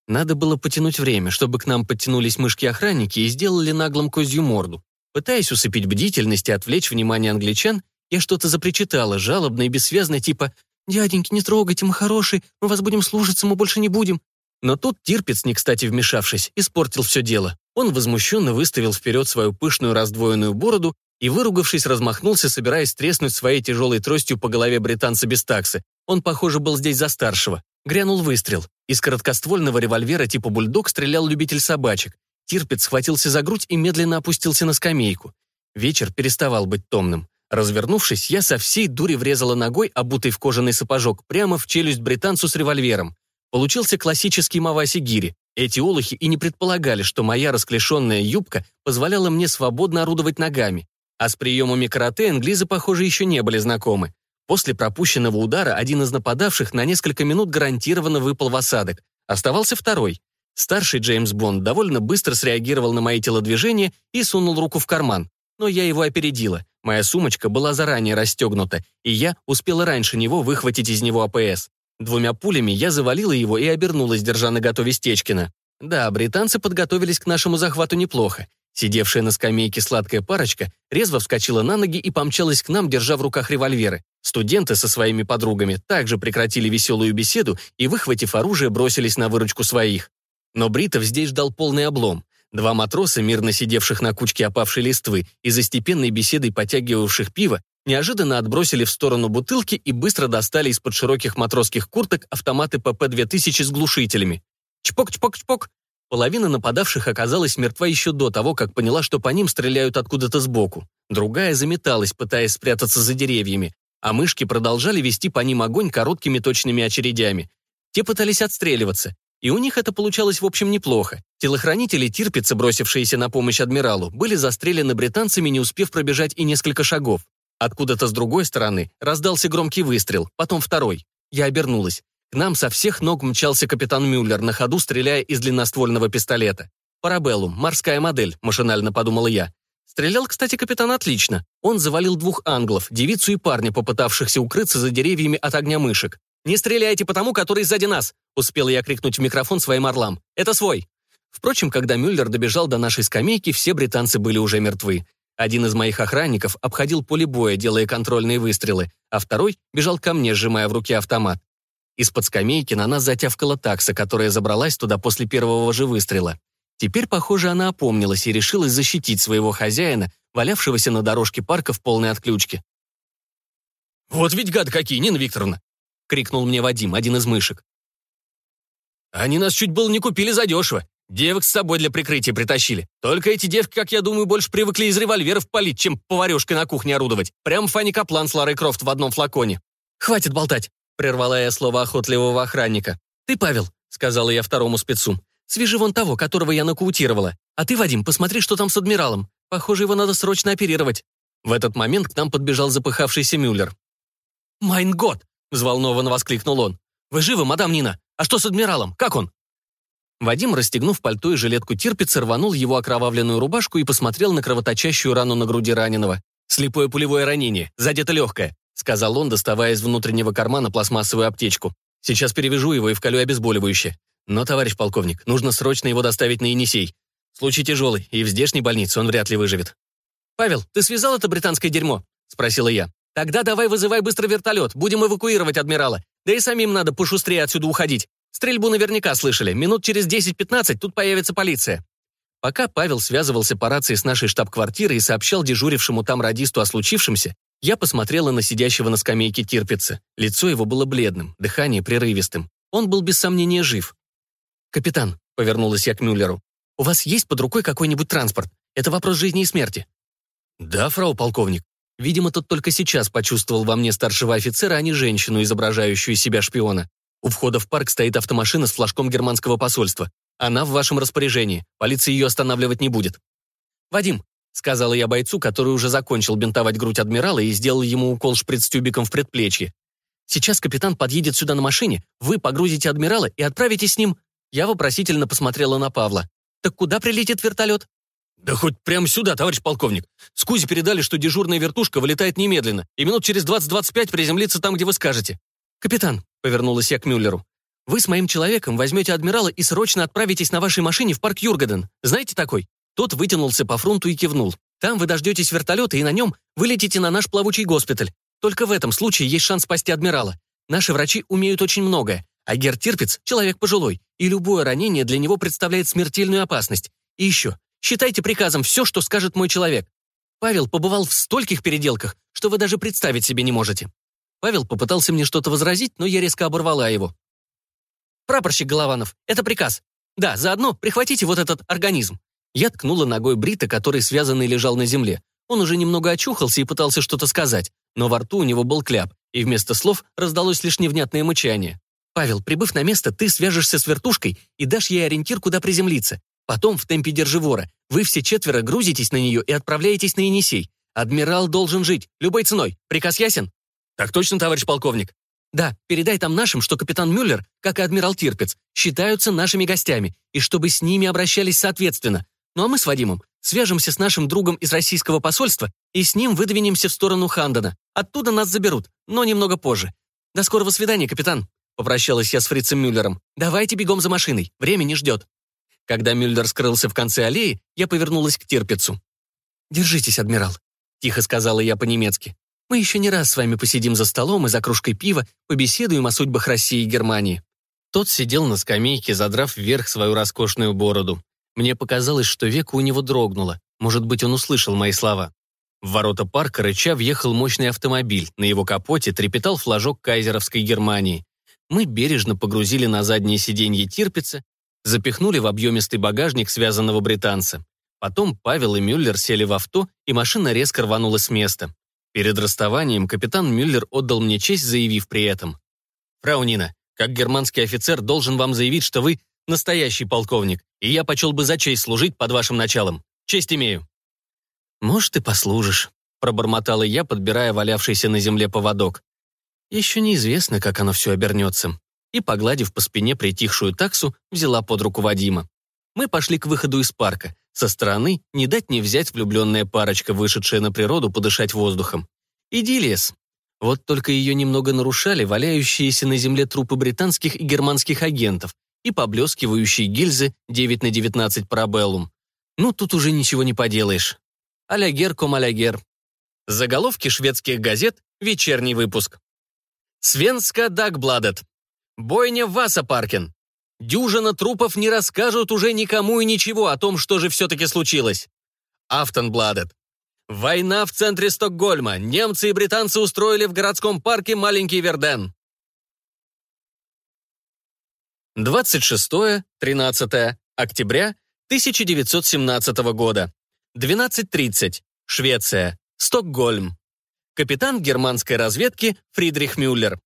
Надо было потянуть время, чтобы к нам подтянулись мышки-охранники и сделали наглым козью морду. Пытаясь усыпить бдительность и отвлечь внимание англичан, я что-то запричитала, жалобно и бессвязно, типа «Дяденьки, не трогайте, мы хорошие, мы вас будем слушаться, мы больше не будем». Но тут Тирпиц, не кстати вмешавшись, испортил все дело. Он возмущенно выставил вперед свою пышную раздвоенную бороду и, выругавшись, размахнулся, собираясь треснуть своей тяжелой тростью по голове британца без таксы. Он, похоже, был здесь за старшего. Грянул выстрел. Из короткоствольного револьвера типа «Бульдог» стрелял любитель собачек. Тирпиц схватился за грудь и медленно опустился на скамейку. Вечер переставал быть томным. Развернувшись, я со всей дури врезала ногой, обутый в кожаный сапожок, прямо в челюсть британцу с револьвером. Получился классический Маваси Гири. Эти олухи и не предполагали, что моя расклешенная юбка позволяла мне свободно орудовать ногами. А с приемами карате англизы, похоже, еще не были знакомы. После пропущенного удара один из нападавших на несколько минут гарантированно выпал в осадок. Оставался второй. Старший Джеймс Бонд довольно быстро среагировал на мои телодвижения и сунул руку в карман. Но я его опередила. Моя сумочка была заранее расстегнута, и я успела раньше него выхватить из него АПС. Двумя пулями я завалила его и обернулась, держа на готове Стечкина. Да, британцы подготовились к нашему захвату неплохо. Сидевшая на скамейке сладкая парочка резво вскочила на ноги и помчалась к нам, держа в руках револьверы. Студенты со своими подругами также прекратили веселую беседу и, выхватив оружие, бросились на выручку своих. Но Бритов здесь ждал полный облом. Два матроса, мирно сидевших на кучке опавшей листвы и за степенной беседой потягивавших пиво, неожиданно отбросили в сторону бутылки и быстро достали из-под широких матросских курток автоматы ПП-2000 с глушителями. Чпок-чпок-чпок. Половина нападавших оказалась мертва еще до того, как поняла, что по ним стреляют откуда-то сбоку. Другая заметалась, пытаясь спрятаться за деревьями, а мышки продолжали вести по ним огонь короткими точными очередями. Те пытались отстреливаться, и у них это получалось, в общем, неплохо. Телохранители Тирпица, бросившиеся на помощь адмиралу, были застрелены британцами, не успев пробежать и несколько шагов. Откуда-то с другой стороны раздался громкий выстрел, потом второй. Я обернулась. Нам со всех ног мчался капитан Мюллер, на ходу стреляя из длинноствольного пистолета. «Парабеллум, морская модель», — машинально подумала я. Стрелял, кстати, капитан отлично. Он завалил двух англов, девицу и парня, попытавшихся укрыться за деревьями от огня мышек. «Не стреляйте по тому, который сзади нас!» Успел я крикнуть в микрофон своим орлам. «Это свой!» Впрочем, когда Мюллер добежал до нашей скамейки, все британцы были уже мертвы. Один из моих охранников обходил поле боя, делая контрольные выстрелы, а второй бежал ко мне, сжимая в руке автомат. Из-под скамейки на нас затявкала такса, которая забралась туда после первого же выстрела. Теперь, похоже, она опомнилась и решилась защитить своего хозяина, валявшегося на дорожке парка в полной отключке. «Вот ведь гады какие, Нина Викторовна!» — крикнул мне Вадим, один из мышек. «Они нас чуть было не купили задешево. Девок с собой для прикрытия притащили. Только эти девки, как я думаю, больше привыкли из револьверов палить, чем поварешкой на кухне орудовать. Прям Фанни Каплан с Ларой Крофт в одном флаконе. «Хватит болтать!» — прервала я слово охотливого охранника. «Ты, Павел», — сказала я второму спецу, — «свяжи вон того, которого я нокаутировала. А ты, Вадим, посмотри, что там с адмиралом. Похоже, его надо срочно оперировать». В этот момент к нам подбежал запыхавшийся Мюллер. «Майн год!» — взволнованно воскликнул он. «Вы живы, мадам Нина? А что с адмиралом? Как он?» Вадим, расстегнув пальто и жилетку Тирпица, рванул его окровавленную рубашку и посмотрел на кровоточащую рану на груди раненого. «Слепое пулевое ранение, задето легкое», — сказал он, доставая из внутреннего кармана пластмассовую аптечку. «Сейчас перевяжу его и вколю обезболивающее. Но, товарищ полковник, нужно срочно его доставить на Енисей. Случай тяжелый, и в здешней больнице он вряд ли выживет». «Павел, ты связал это британское дерьмо?» — спросила я. «Тогда давай вызывай быстро вертолет, будем эвакуировать адмирала. Да и самим надо пошустрее отсюда уходить. Стрельбу наверняка слышали. Минут через 10-15 тут появится полиция. Пока Павел связывался по рации с нашей штаб-квартирой и сообщал дежурившему там радисту о случившемся, я посмотрела на сидящего на скамейке Тирпица. Лицо его было бледным, дыхание прерывистым. Он был без сомнения жив. «Капитан», — повернулась я к Мюллеру, «у вас есть под рукой какой-нибудь транспорт? Это вопрос жизни и смерти». «Да, фрау полковник». Видимо, тот только сейчас почувствовал во мне старшего офицера, а не женщину, изображающую себя шпиона. У входа в парк стоит автомашина с флажком германского посольства. Она в вашем распоряжении. Полиция ее останавливать не будет. «Вадим», — сказала я бойцу, который уже закончил бинтовать грудь адмирала и сделал ему укол шприц-тюбиком в предплечье. «Сейчас капитан подъедет сюда на машине, вы погрузите адмирала и отправитесь с ним». Я вопросительно посмотрела на Павла. «Так куда прилетит вертолет?» «Да хоть прямо сюда, товарищ полковник. Скузи передали, что дежурная вертушка вылетает немедленно, и минут через 20-25 приземлится там, где вы скажете. «Капитан», — повернулась я к Мюллеру, «вы с моим человеком возьмете адмирала и срочно отправитесь на вашей машине в парк Юргаден. Знаете такой?» Тот вытянулся по фронту и кивнул. «Там вы дождетесь вертолета и на нем вылетите на наш плавучий госпиталь. Только в этом случае есть шанс спасти адмирала. Наши врачи умеют очень многое, а Гер Тирпиц — человек пожилой, и любое ранение для него представляет смертельную опасность. И еще, считайте приказом все, что скажет мой человек. Павел побывал в стольких переделках, что вы даже представить себе не можете. Павел попытался мне что-то возразить, но я резко оборвала его. «Прапорщик Голованов, это приказ. Да, заодно прихватите вот этот организм». Я ткнула ногой Брита, который связанный лежал на земле. Он уже немного очухался и пытался что-то сказать, но во рту у него был кляп, и вместо слов раздалось лишь невнятное мычание. «Павел, прибыв на место, ты свяжешься с вертушкой и дашь ей ориентир, куда приземлиться. Потом, в темпе держивора, вы все четверо грузитесь на нее и отправляетесь на Енисей. Адмирал должен жить, любой ценой. Приказ ясен?» «Так точно, товарищ полковник?» «Да, передай там нашим, что капитан Мюллер, как и адмирал Тирпец, считаются нашими гостями, и чтобы с ними обращались соответственно. Ну а мы с Вадимом свяжемся с нашим другом из российского посольства и с ним выдвинемся в сторону Хандона. Оттуда нас заберут, но немного позже. До скорого свидания, капитан!» Попрощалась я с фрицем Мюллером. «Давайте бегом за машиной, время не ждет». Когда Мюллер скрылся в конце аллеи, я повернулась к Тирпицу. «Держитесь, адмирал», — тихо сказала я по-немецки. Мы еще не раз с вами посидим за столом и за кружкой пива, побеседуем о судьбах России и Германии». Тот сидел на скамейке, задрав вверх свою роскошную бороду. Мне показалось, что веко у него дрогнуло. Может быть, он услышал мои слова. В ворота парка рыча въехал мощный автомобиль. На его капоте трепетал флажок кайзеровской Германии. Мы бережно погрузили на заднее сиденье Тирпица, запихнули в объемистый багажник связанного британца. Потом Павел и Мюллер сели в авто, и машина резко рванула с места. Перед расставанием капитан Мюллер отдал мне честь, заявив при этом. «Фрау Нина, как германский офицер должен вам заявить, что вы настоящий полковник, и я почел бы за честь служить под вашим началом. Честь имею». «Может, и послужишь», — пробормотала я, подбирая валявшийся на земле поводок. «Еще неизвестно, как оно все обернется». И, погладив по спине притихшую таксу, взяла под руку Вадима. Мы пошли к выходу из парка. Со стороны не дать не взять влюбленная парочка, вышедшая на природу подышать воздухом. Иди лес. Вот только ее немного нарушали валяющиеся на земле трупы британских и германских агентов и поблескивающие гильзы 9 на 19 парабеллум. Ну, тут уже ничего не поделаешь. Алягер ком алягер. Заголовки шведских газет, вечерний выпуск. Свенска Дагбладет. Бойня Васа Паркин. Дюжина трупов не расскажут уже никому и ничего о том, что же все-таки случилось. Афтенбладет. Война в центре Стокгольма. Немцы и британцы устроили в городском парке маленький Верден. 26-13 октября 1917 года. 12.30. Швеция. Стокгольм. Капитан германской разведки Фридрих Мюллер.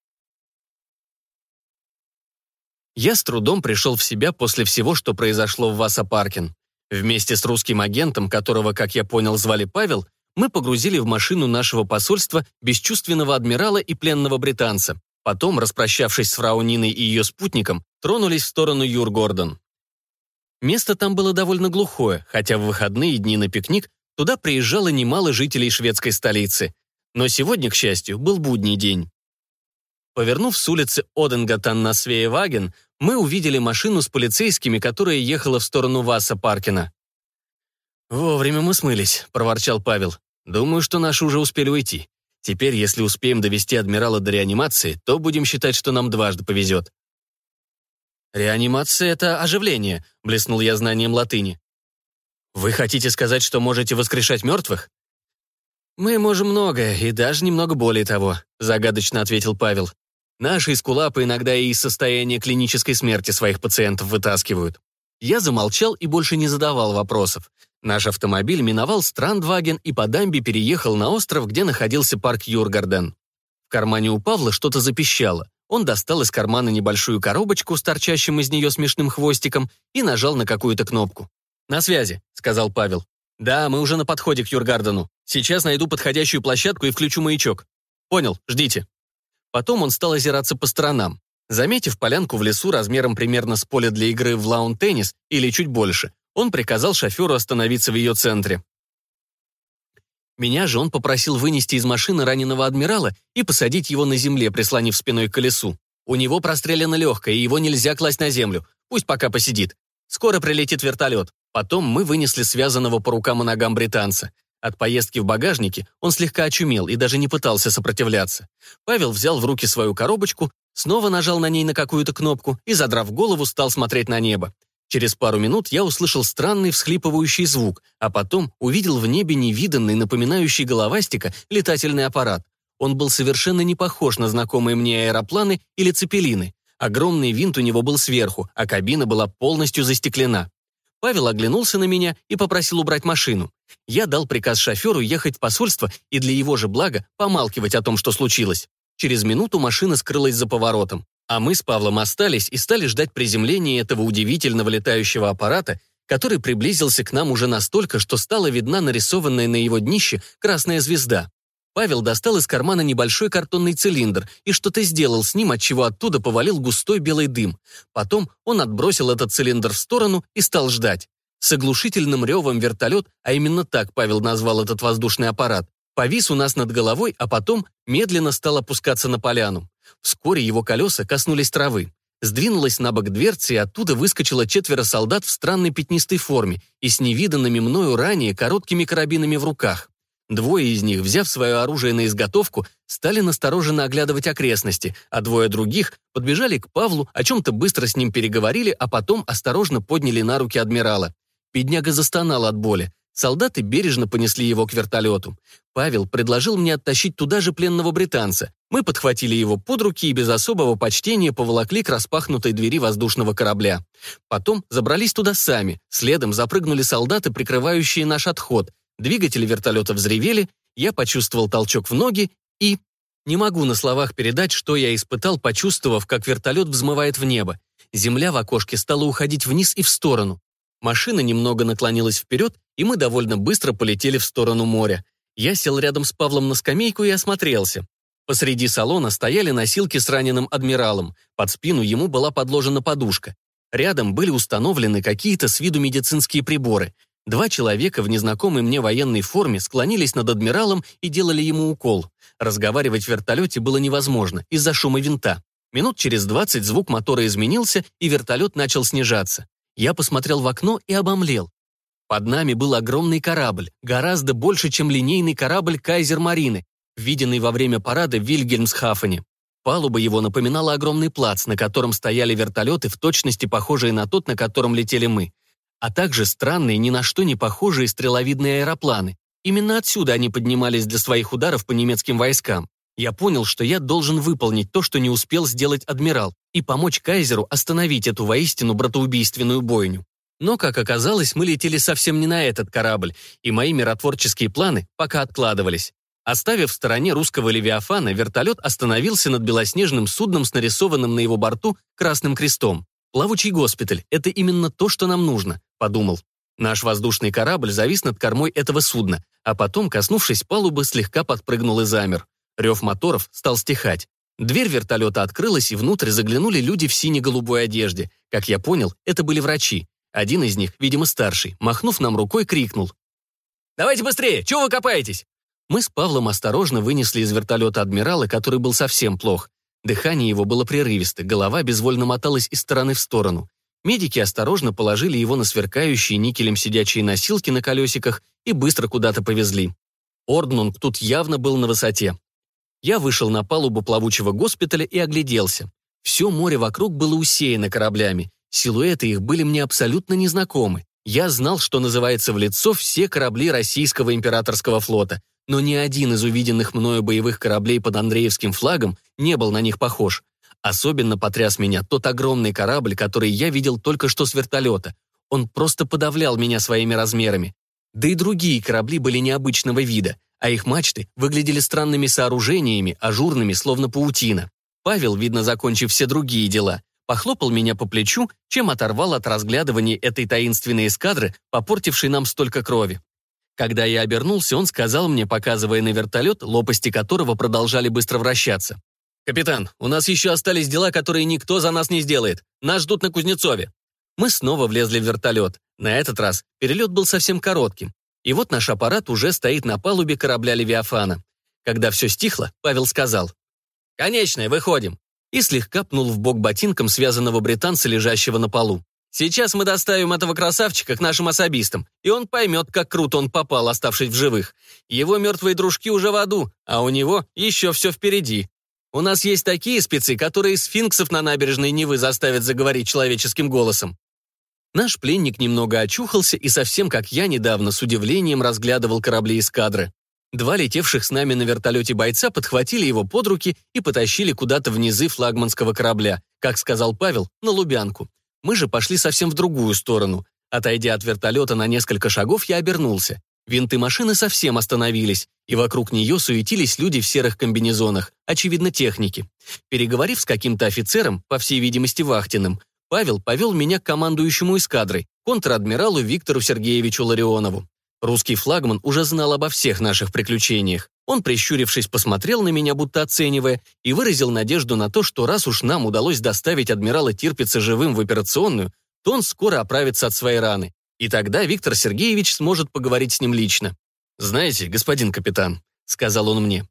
Я с трудом пришел в себя после всего, что произошло в Васа-Паркин. Вместе с русским агентом, которого, как я понял, звали Павел, мы погрузили в машину нашего посольства бесчувственного адмирала и пленного британца. Потом, распрощавшись с фрау Ниной и ее спутником, тронулись в сторону Юр-Гордон. Место там было довольно глухое, хотя в выходные дни на пикник туда приезжало немало жителей шведской столицы. Но сегодня, к счастью, был будний день. Повернув с улицы Оденгатан на Свееваген, мы увидели машину с полицейскими, которая ехала в сторону Васа Паркина. «Вовремя мы смылись», — проворчал Павел. «Думаю, что наши уже успели уйти. Теперь, если успеем довести адмирала до реанимации, то будем считать, что нам дважды повезет». «Реанимация — это оживление», — блеснул я знанием латыни. «Вы хотите сказать, что можете воскрешать мертвых?» «Мы можем многое, и даже немного более того», — загадочно ответил Павел. «Наши эскулапы иногда и из состояния клинической смерти своих пациентов вытаскивают». Я замолчал и больше не задавал вопросов. Наш автомобиль миновал Страндваген и по дамбе переехал на остров, где находился парк Юргарден. В кармане у Павла что-то запищало. Он достал из кармана небольшую коробочку с торчащим из нее смешным хвостиком и нажал на какую-то кнопку. «На связи», — сказал Павел. «Да, мы уже на подходе к Юргардену. Сейчас найду подходящую площадку и включу маячок. Понял, ждите». Потом он стал озираться по сторонам. Заметив полянку в лесу размером примерно с поля для игры в лаун-теннис или чуть больше, он приказал шоферу остановиться в ее центре. Меня же он попросил вынести из машины раненого адмирала и посадить его на земле, прислонив спиной к колесу. У него прострелено легкое, и его нельзя класть на землю. Пусть пока посидит. Скоро прилетит вертолет. Потом мы вынесли связанного по рукам и ногам британца. От поездки в багажнике он слегка очумел и даже не пытался сопротивляться. Павел взял в руки свою коробочку, снова нажал на ней на какую-то кнопку и, задрав голову, стал смотреть на небо. Через пару минут я услышал странный всхлипывающий звук, а потом увидел в небе невиданный, напоминающий головастика, летательный аппарат. Он был совершенно не похож на знакомые мне аэропланы или цепелины. Огромный винт у него был сверху, а кабина была полностью застеклена. Павел оглянулся на меня и попросил убрать машину. Я дал приказ шоферу ехать в посольство и для его же блага помалкивать о том, что случилось. Через минуту машина скрылась за поворотом. А мы с Павлом остались и стали ждать приземления этого удивительного летающего аппарата, который приблизился к нам уже настолько, что стала видна нарисованная на его днище красная звезда. Павел достал из кармана небольшой картонный цилиндр и что-то сделал с ним, отчего оттуда повалил густой белый дым. Потом он отбросил этот цилиндр в сторону и стал ждать. С оглушительным ревом вертолет, а именно так Павел назвал этот воздушный аппарат, повис у нас над головой, а потом медленно стал опускаться на поляну. Вскоре его колеса коснулись травы. Сдвинулась на бок дверцы, и оттуда выскочило четверо солдат в странной пятнистой форме и с невиданными мною ранее короткими карабинами в руках. Двое из них, взяв свое оружие на изготовку, стали настороженно оглядывать окрестности, а двое других подбежали к Павлу, о чем-то быстро с ним переговорили, а потом осторожно подняли на руки адмирала. Бедняга застонал от боли. Солдаты бережно понесли его к вертолету. Павел предложил мне оттащить туда же пленного британца. Мы подхватили его под руки и без особого почтения поволокли к распахнутой двери воздушного корабля. Потом забрались туда сами, следом запрыгнули солдаты, прикрывающие наш отход. Двигатели вертолета взревели, я почувствовал толчок в ноги и... Не могу на словах передать, что я испытал, почувствовав, как вертолет взмывает в небо. Земля в окошке стала уходить вниз и в сторону. Машина немного наклонилась вперед, и мы довольно быстро полетели в сторону моря. Я сел рядом с Павлом на скамейку и осмотрелся. Посреди салона стояли носилки с раненым адмиралом. Под спину ему была подложена подушка. Рядом были установлены какие-то с виду медицинские приборы. Два человека в незнакомой мне военной форме склонились над адмиралом и делали ему укол. Разговаривать в вертолете было невозможно из-за шума винта. Минут через двадцать звук мотора изменился, и вертолет начал снижаться. Я посмотрел в окно и обомлел. Под нами был огромный корабль, гораздо больше, чем линейный корабль «Кайзер Марины», виденный во время парада в Вильгельмсхафене. Палуба его напоминала огромный плац, на котором стояли вертолеты, в точности похожие на тот, на котором летели мы, а также странные, ни на что не похожие стреловидные аэропланы. Именно отсюда они поднимались для своих ударов по немецким войскам. Я понял, что я должен выполнить то, что не успел сделать адмирал, и помочь Кайзеру остановить эту воистину братоубийственную бойню. Но, как оказалось, мы летели совсем не на этот корабль, и мои миротворческие планы пока откладывались. Оставив в стороне русского Левиафана, вертолет остановился над белоснежным судном с нарисованным на его борту красным крестом. «Плавучий госпиталь — это именно то, что нам нужно», — подумал. Наш воздушный корабль завис над кормой этого судна, а потом, коснувшись палубы, слегка подпрыгнул и замер. Рев моторов стал стихать. Дверь вертолета открылась, и внутрь заглянули люди в сине-голубой одежде. Как я понял, это были врачи. Один из них, видимо, старший, махнув нам рукой, крикнул. «Давайте быстрее! Чего вы копаетесь?» Мы с Павлом осторожно вынесли из вертолета адмирала, который был совсем плох. Дыхание его было прерывисто, голова безвольно моталась из стороны в сторону. Медики осторожно положили его на сверкающие никелем сидячие носилки на колесиках и быстро куда-то повезли. Орднунг тут явно был на высоте. Я вышел на палубу плавучего госпиталя и огляделся. Все море вокруг было усеяно кораблями. Силуэты их были мне абсолютно незнакомы. Я знал, что называется в лицо все корабли российского императорского флота, но ни один из увиденных мною боевых кораблей под Андреевским флагом не был на них похож. Особенно потряс меня тот огромный корабль, который я видел только что с вертолета. Он просто подавлял меня своими размерами. Да и другие корабли были необычного вида, а их мачты выглядели странными сооружениями, ажурными, словно паутина. Павел, видно, закончив все другие дела, похлопал меня по плечу, чем оторвал от разглядывания этой таинственной эскадры, попортившей нам столько крови. Когда я обернулся, он сказал мне, показывая на вертолет, лопасти которого продолжали быстро вращаться. «Капитан, у нас еще остались дела, которые никто за нас не сделает. Нас ждут на Кузнецове». Мы снова влезли в вертолет. На этот раз перелет был совсем коротким. И вот наш аппарат уже стоит на палубе корабля «Левиафана». Когда все стихло, Павел сказал «Конечное, выходим!» и слегка пнул в бок ботинком связанного британца, лежащего на полу. Сейчас мы доставим этого красавчика к нашим особистам, и он поймет, как круто он попал, оставшись в живых. Его мертвые дружки уже в аду, а у него еще все впереди. У нас есть такие спецы, которые сфинксов на набережной Невы заставят заговорить человеческим голосом. Наш пленник немного очухался и совсем как я недавно с удивлением разглядывал корабли эскадры. Два летевших с нами на вертолете бойца подхватили его под руки и потащили куда-то в низы флагманского корабля, как сказал Павел, на Лубянку. Мы же пошли совсем в другую сторону. Отойдя от вертолета на несколько шагов, я обернулся. Винты машины совсем остановились, и вокруг нее суетились люди в серых комбинезонах, очевидно, техники. Переговорив с каким-то офицером, по всей видимости, вахтенным, Павел повел меня к командующему эскадрой, контр-адмиралу Виктору Сергеевичу Ларионову. Русский флагман уже знал обо всех наших приключениях. Он, прищурившись, посмотрел на меня, будто оценивая, и выразил надежду на то, что раз уж нам удалось доставить адмирала Тирпица живым в операционную, то он скоро оправится от своей раны. И тогда Виктор Сергеевич сможет поговорить с ним лично. «Знаете, господин капитан», — сказал он мне,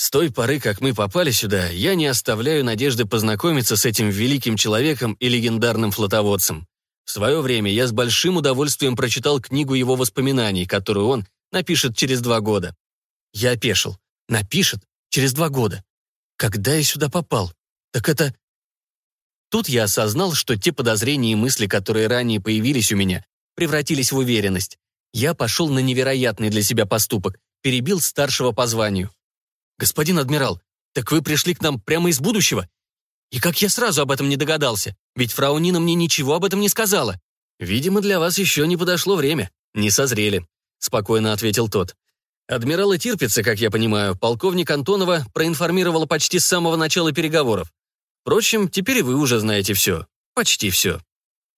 «с той поры, как мы попали сюда, я не оставляю надежды познакомиться с этим великим человеком и легендарным флотоводцем. В свое время я с большим удовольствием прочитал книгу его воспоминаний, которую он напишет через два года. Я опешил. Напишет? Через два года. Когда я сюда попал? Так это... Тут я осознал, что те подозрения и мысли, которые ранее появились у меня, превратились в уверенность. Я пошел на невероятный для себя поступок, перебил старшего по званию. «Господин адмирал, так вы пришли к нам прямо из будущего? И как я сразу об этом не догадался? Ведь фрау Нина мне ничего об этом не сказала». «Видимо, для вас еще не подошло время. Не созрели», — спокойно ответил тот. Адмирала Тирпица, как я понимаю, полковник Антонова проинформировала почти с самого начала переговоров. Впрочем, теперь вы уже знаете все. Почти все.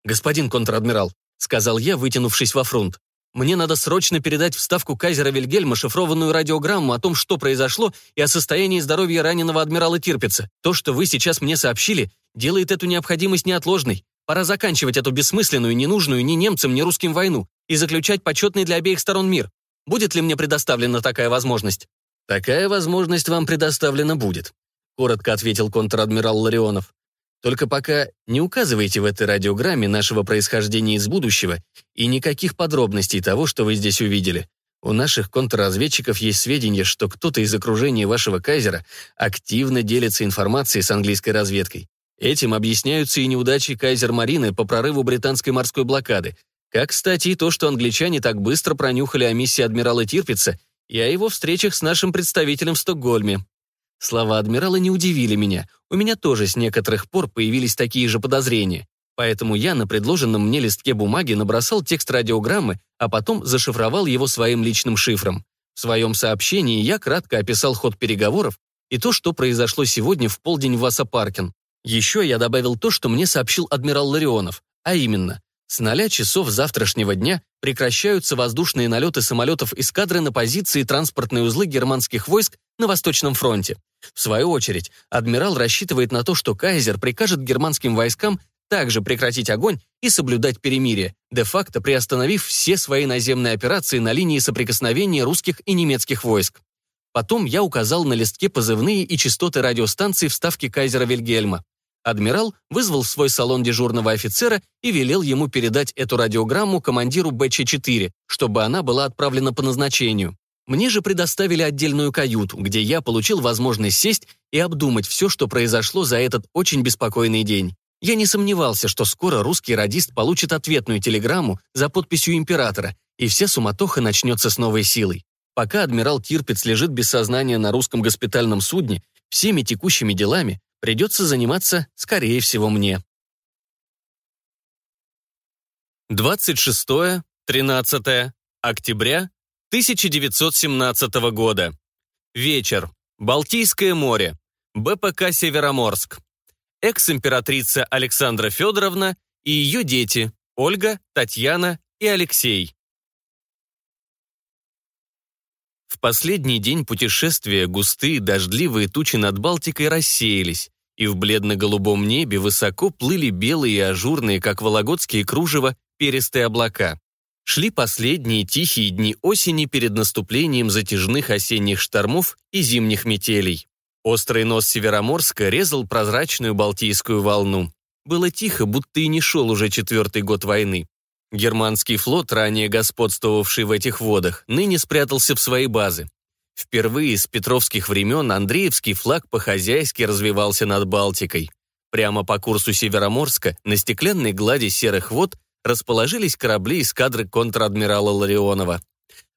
«Господин контр-адмирал», — сказал я, вытянувшись во фронт, «мне надо срочно передать в ставку кайзера Вильгельма шифрованную радиограмму о том, что произошло, и о состоянии здоровья раненого адмирала Тирпица. То, что вы сейчас мне сообщили, делает эту необходимость неотложной. Пора заканчивать эту бессмысленную, ненужную ни немцам, ни русским войну и заключать почетный для обеих сторон мир. Будет ли мне предоставлена такая возможность?» «Такая возможность вам предоставлена будет», — коротко ответил контр-адмирал Ларионов. «Только пока не указывайте в этой радиограмме нашего происхождения из будущего и никаких подробностей того, что вы здесь увидели. У наших контрразведчиков есть сведения, что кто-то из окружения вашего кайзера активно делится информацией с английской разведкой. Этим объясняются и неудачи кайзер Марины по прорыву британской морской блокады, как, кстати, и то, что англичане так быстро пронюхали о миссии адмирала Тирпица и о его встречах с нашим представителем в Стокгольме. Слова адмирала не удивили меня. У меня тоже с некоторых пор появились такие же подозрения. Поэтому я на предложенном мне листке бумаги набросал текст радиограммы, а потом зашифровал его своим личным шифром. В своем сообщении я кратко описал ход переговоров и то, что произошло сегодня в полдень в Васапаркин. Еще я добавил то, что мне сообщил адмирал Ларионов, а именно, с 0 часов завтрашнего дня прекращаются воздушные налеты самолетов эскадры на позиции транспортные узлы германских войск на Восточном фронте. В свою очередь, адмирал рассчитывает на то, что Кайзер прикажет германским войскам также прекратить огонь и соблюдать перемирие, де-факто приостановив все свои наземные операции на линии соприкосновения русских и немецких войск. Потом я указал на листке позывные и частоты радиостанции вставки Кайзера Вильгельма. Адмирал вызвал в свой салон дежурного офицера и велел ему передать эту радиограмму командиру БЧ-4, чтобы она была отправлена по назначению. Мне же предоставили отдельную каюту, где я получил возможность сесть и обдумать все, что произошло за этот очень беспокойный день. Я не сомневался, что скоро русский радист получит ответную телеграмму за подписью императора, и вся суматоха начнется с новой силой. Пока адмирал Тирпиц лежит без сознания на русском госпитальном судне, всеми текущими делами придется заниматься, скорее всего, мне. 26-13 октября 1917 года. Вечер. Балтийское море. БПК «Североморск». Экс-императрица Александра Федоровна и ее дети Ольга, Татьяна и Алексей. В последний день путешествия густые дождливые тучи над Балтикой рассеялись, и в бледно-голубом небе высоко плыли белые и ажурные, как вологодские кружева, перистые облака. Шли последние тихие дни осени перед наступлением затяжных осенних штормов и зимних метелей. Острый нос Североморска резал прозрачную Балтийскую волну. Было тихо, будто и не шел уже четвертый год войны. Германский флот, ранее господствовавший в этих водах, ныне спрятался в свои базы. Впервые с петровских времен Андреевский флаг по-хозяйски развивался над Балтикой. Прямо по курсу Североморска на стеклянной глади серых вод расположились корабли эскадры контр-адмирала Ларионова.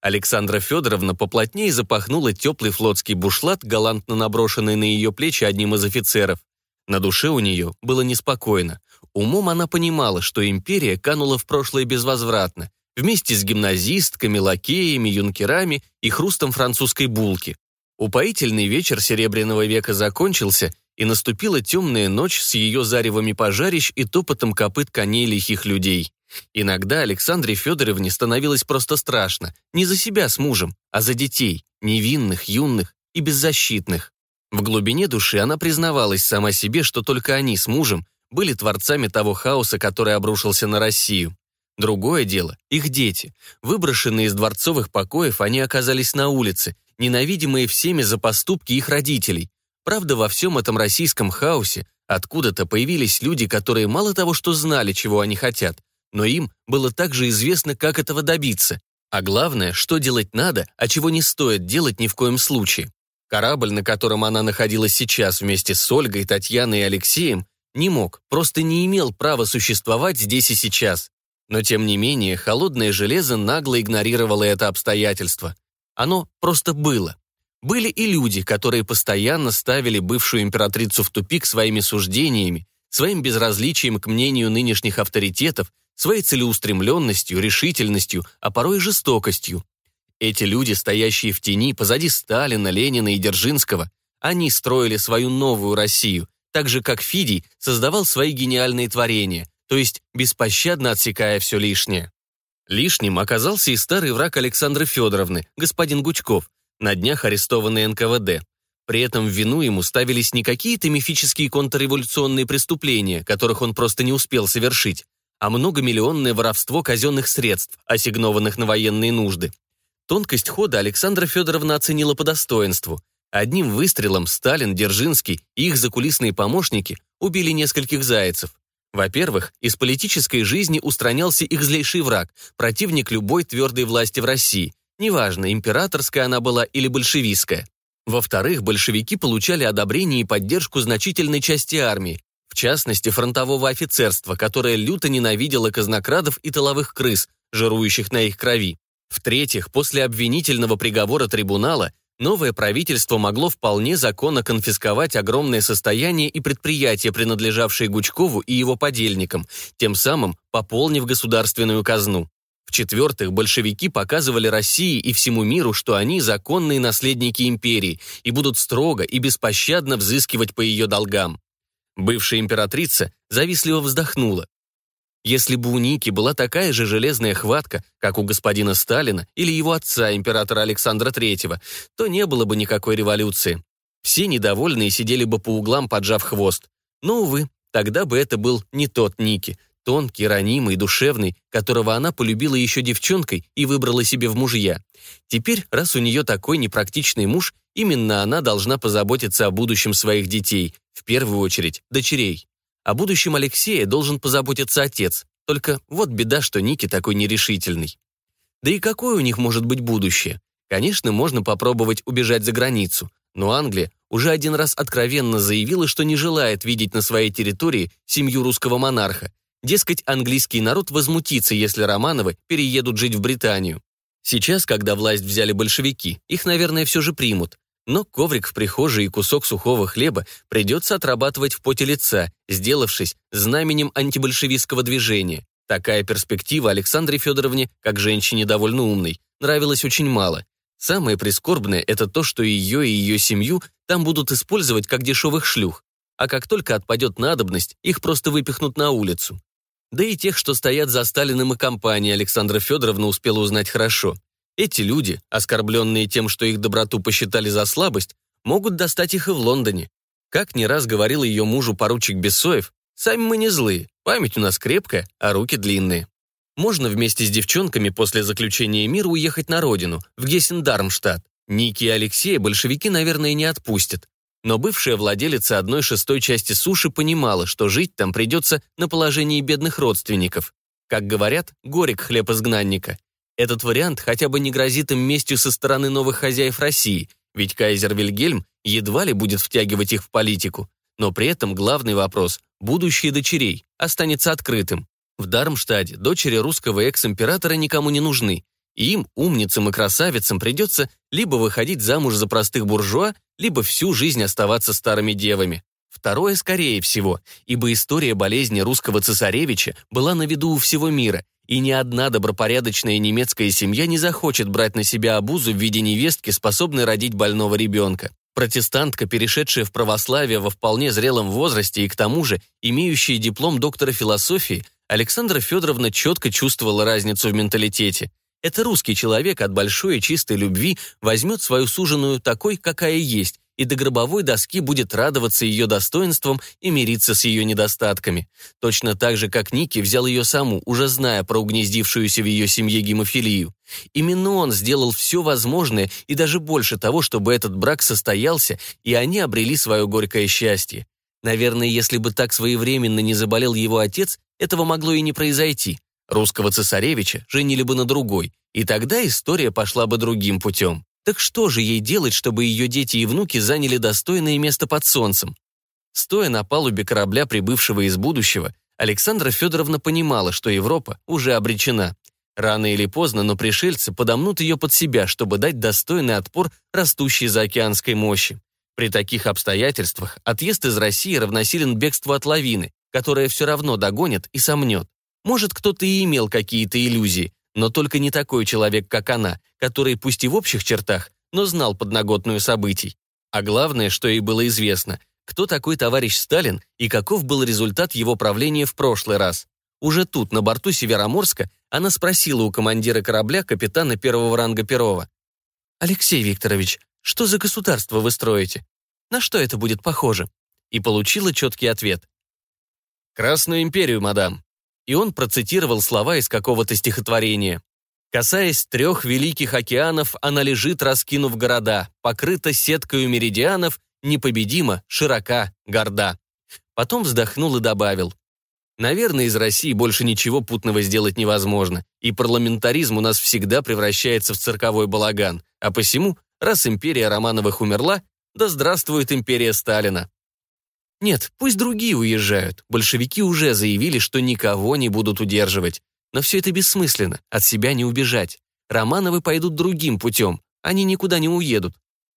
Александра Федоровна поплотнее запахнула теплый флотский бушлат, галантно наброшенный на ее плечи одним из офицеров. На душе у нее было неспокойно. Умом она понимала, что империя канула в прошлое безвозвратно, вместе с гимназистками, лакеями, юнкерами и хрустом французской булки. Упоительный вечер Серебряного века закончился, и наступила темная ночь с ее заревами пожарищ и топотом копыт коней лихих людей. Иногда Александре Федоровне становилось просто страшно, не за себя с мужем, а за детей, невинных, юных и беззащитных. В глубине души она признавалась сама себе, что только они с мужем были творцами того хаоса, который обрушился на Россию. Другое дело — их дети. Выброшенные из дворцовых покоев, они оказались на улице, ненавидимые всеми за поступки их родителей. Правда, во всем этом российском хаосе откуда-то появились люди, которые мало того, что знали, чего они хотят, но им было также известно, как этого добиться. А главное, что делать надо, а чего не стоит делать ни в коем случае. Корабль, на котором она находилась сейчас вместе с Ольгой, Татьяной и Алексеем, не мог, просто не имел права существовать здесь и сейчас. Но тем не менее, холодное железо нагло игнорировало это обстоятельство. Оно просто было. Были и люди, которые постоянно ставили бывшую императрицу в тупик своими суждениями, своим безразличием к мнению нынешних авторитетов, своей целеустремленностью, решительностью, а порой жестокостью. Эти люди, стоящие в тени позади Сталина, Ленина и Дзержинского, они строили свою новую Россию, так же, как Фидий создавал свои гениальные творения, то есть беспощадно отсекая все лишнее. Лишним оказался и старый враг Александры Федоровны, господин Гучков, на днях арестованный НКВД. При этом в вину ему ставились не какие-то мифические контрреволюционные преступления, которых он просто не успел совершить, а многомиллионное воровство казенных средств, ассигнованных на военные нужды. Тонкость хода Александра Федоровна оценила по достоинству. Одним выстрелом Сталин, Дзержинский и их закулисные помощники убили нескольких зайцев. Во-первых, из политической жизни устранялся их злейший враг, противник любой твердой власти в России, неважно, императорская она была или большевистская. Во-вторых, большевики получали одобрение и поддержку значительной части армии, в частности, фронтового офицерства, которое люто ненавидело казнокрадов и тыловых крыс, жирующих на их крови. В-третьих, после обвинительного приговора трибунала новое правительство могло вполне законно конфисковать огромное состояние и предприятия, принадлежавшие Гучкову и его подельникам, тем самым пополнив государственную казну. В-четвертых, большевики показывали России и всему миру, что они законные наследники империи и будут строго и беспощадно взыскивать по ее долгам. Бывшая императрица завистливо вздохнула. Если бы у Ники была такая же железная хватка, как у господина Сталина или его отца, императора Александра III, то не было бы никакой революции. Все недовольные сидели бы по углам, поджав хвост. Но, увы, тогда бы это был не тот Ники, тонкий, ранимый, душевный, которого она полюбила еще девчонкой и выбрала себе в мужья. Теперь, раз у нее такой непрактичный муж, именно она должна позаботиться о будущем своих детей, в первую очередь, дочерей. О будущем Алексея должен позаботиться отец, только вот беда, что Ники такой нерешительный. Да и какое у них может быть будущее? Конечно, можно попробовать убежать за границу, но Англия уже один раз откровенно заявила, что не желает видеть на своей территории семью русского монарха, Дескать, английский народ возмутится, если Романовы переедут жить в Британию. Сейчас, когда власть взяли большевики, их, наверное, все же примут. Но коврик в прихожей и кусок сухого хлеба придется отрабатывать в поте лица, сделавшись знаменем антибольшевистского движения. Такая перспектива Александре Федоровне, как женщине довольно умной, нравилась очень мало. Самое прискорбное – это то, что ее и ее семью там будут использовать как дешевых шлюх. А как только отпадет надобность, их просто выпихнут на улицу. Да и тех, что стоят за Сталиным и компанией, Александра Федоровна успела узнать хорошо. Эти люди, оскорбленные тем, что их доброту посчитали за слабость, могут достать их и в Лондоне. Как не раз говорил ее мужу поручик Бессоев, «Сами мы не злые, память у нас крепкая, а руки длинные». Можно вместе с девчонками после заключения мира уехать на родину, в Гессен-Дармштадт. Ники и Алексея большевики, наверное, не отпустят. Но бывшая владелица одной шестой части суши понимала, что жить там придется на положении бедных родственников. Как говорят, горек хлеб изгнанника. Этот вариант хотя бы не грозит им местью со стороны новых хозяев России, ведь кайзер Вильгельм едва ли будет втягивать их в политику. Но при этом главный вопрос – будущее дочерей – останется открытым. В Дармштаде дочери русского экс-императора никому не нужны, и им, умницам и красавицам, придется либо выходить замуж за простых буржуа, либо всю жизнь оставаться старыми девами. Второе скорее всего, ибо история болезни русского цесаревича была на виду у всего мира, и ни одна добропорядочная немецкая семья не захочет брать на себя обузу в виде невестки, способной родить больного ребенка. Протестантка, перешедшая в православие во вполне зрелом возрасте и к тому же имеющая диплом доктора философии, Александра Федоровна четко чувствовала разницу в менталитете – это русский человек от большой и чистой любви возьмет свою суженую такой, какая есть, и до гробовой доски будет радоваться ее достоинствам и мириться с ее недостатками. Точно так же, как Ники взял ее саму, уже зная про угнездившуюся в ее семье гемофилию. Именно он сделал все возможное и даже больше того, чтобы этот брак состоялся, и они обрели свое горькое счастье. Наверное, если бы так своевременно не заболел его отец, этого могло и не произойти. Русского цесаревича женили бы на другой, и тогда история пошла бы другим путем. Так что же ей делать, чтобы ее дети и внуки заняли достойное место под солнцем? Стоя на палубе корабля, прибывшего из будущего, Александра Федоровна понимала, что Европа уже обречена. Рано или поздно, но пришельцы подомнут ее под себя, чтобы дать достойный отпор растущей заокеанской мощи. При таких обстоятельствах отъезд из России равносилен бегству от лавины, которая все равно догонит и сомнет. Может, кто-то и имел какие-то иллюзии, но только не такой человек, как она, который пусть и в общих чертах, но знал подноготную событий. А главное, что ей было известно, кто такой товарищ Сталин и каков был результат его правления в прошлый раз. Уже тут, на борту Североморска, она спросила у командира корабля, капитана первого ранга Перова. «Алексей Викторович, что за государство вы строите? На что это будет похоже? И получила четкий ответ. «Красную империю, мадам». И он процитировал слова из какого-то стихотворения. Касаясь трех великих океанов, она лежит, раскинув города, покрыта сеткою меридианов, непобедима, широка, горда. Потом вздохнул и добавил. Наверное, из России больше ничего путного сделать невозможно, и парламентаризм у нас всегда превращается в цирковой балаган, а посему, раз империя Романовых умерла, да здравствует империя Сталина. Нет, пусть другие уезжают, большевики уже заявили, что никого не будут удерживать. Но все это бессмысленно, от себя не убежать. Романовы пойдут другим путем, они никуда не уедут.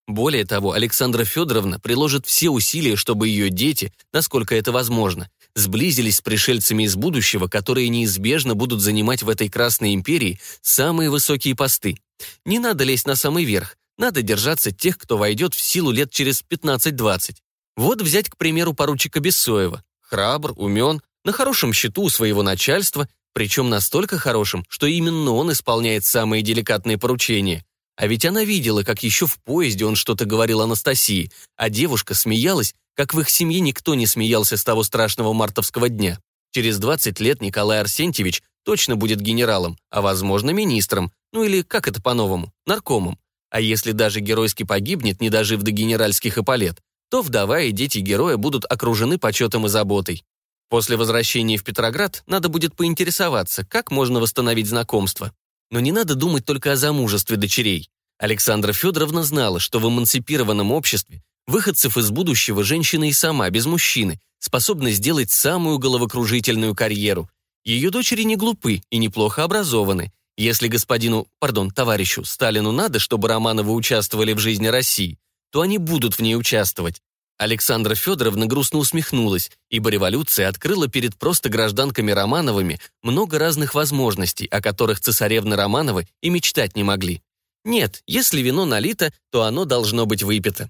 Более того, Александра Федоровна приложит все усилия, чтобы ее дети, насколько это возможно, сблизились с пришельцами из будущего, которые неизбежно будут занимать в этой Красной империи самые высокие посты. Не надо лезть на самый верх, надо держаться тех, кто войдет в силу лет через 15-20. Вот взять, к примеру, поручика Бессоева. Храбр, умен, на хорошем счету у своего начальства, причем настолько хорошим, что именно он исполняет самые деликатные поручения. А ведь она видела, как еще в поезде он что-то говорил Анастасии, а девушка смеялась, как в их семье никто не смеялся с того страшного мартовского дня. Через 20 лет Николай Арсентьевич точно будет генералом, а, возможно, министром, ну или, как это по-новому, наркомом. А если даже геройски погибнет, не дожив до генеральских эполет, то вдова и дети героя будут окружены почетом и заботой. После возвращения в Петроград надо будет поинтересоваться, как можно восстановить знакомство. Но не надо думать только о замужестве дочерей. Александра Федоровна знала, что в эмансипированном обществе выходцев из будущего женщина и сама, без мужчины, способна сделать самую головокружительную карьеру. Ее дочери не глупы и неплохо образованы. Если господину, пардон, товарищу Сталину надо, чтобы Романовы участвовали в жизни России, то они будут в ней участвовать. Александра Федоровна грустно усмехнулась, ибо революция открыла перед просто гражданками Романовыми много разных возможностей, о которых цесаревны Романовы и мечтать не могли. Нет, если вино налито, то оно должно быть выпито.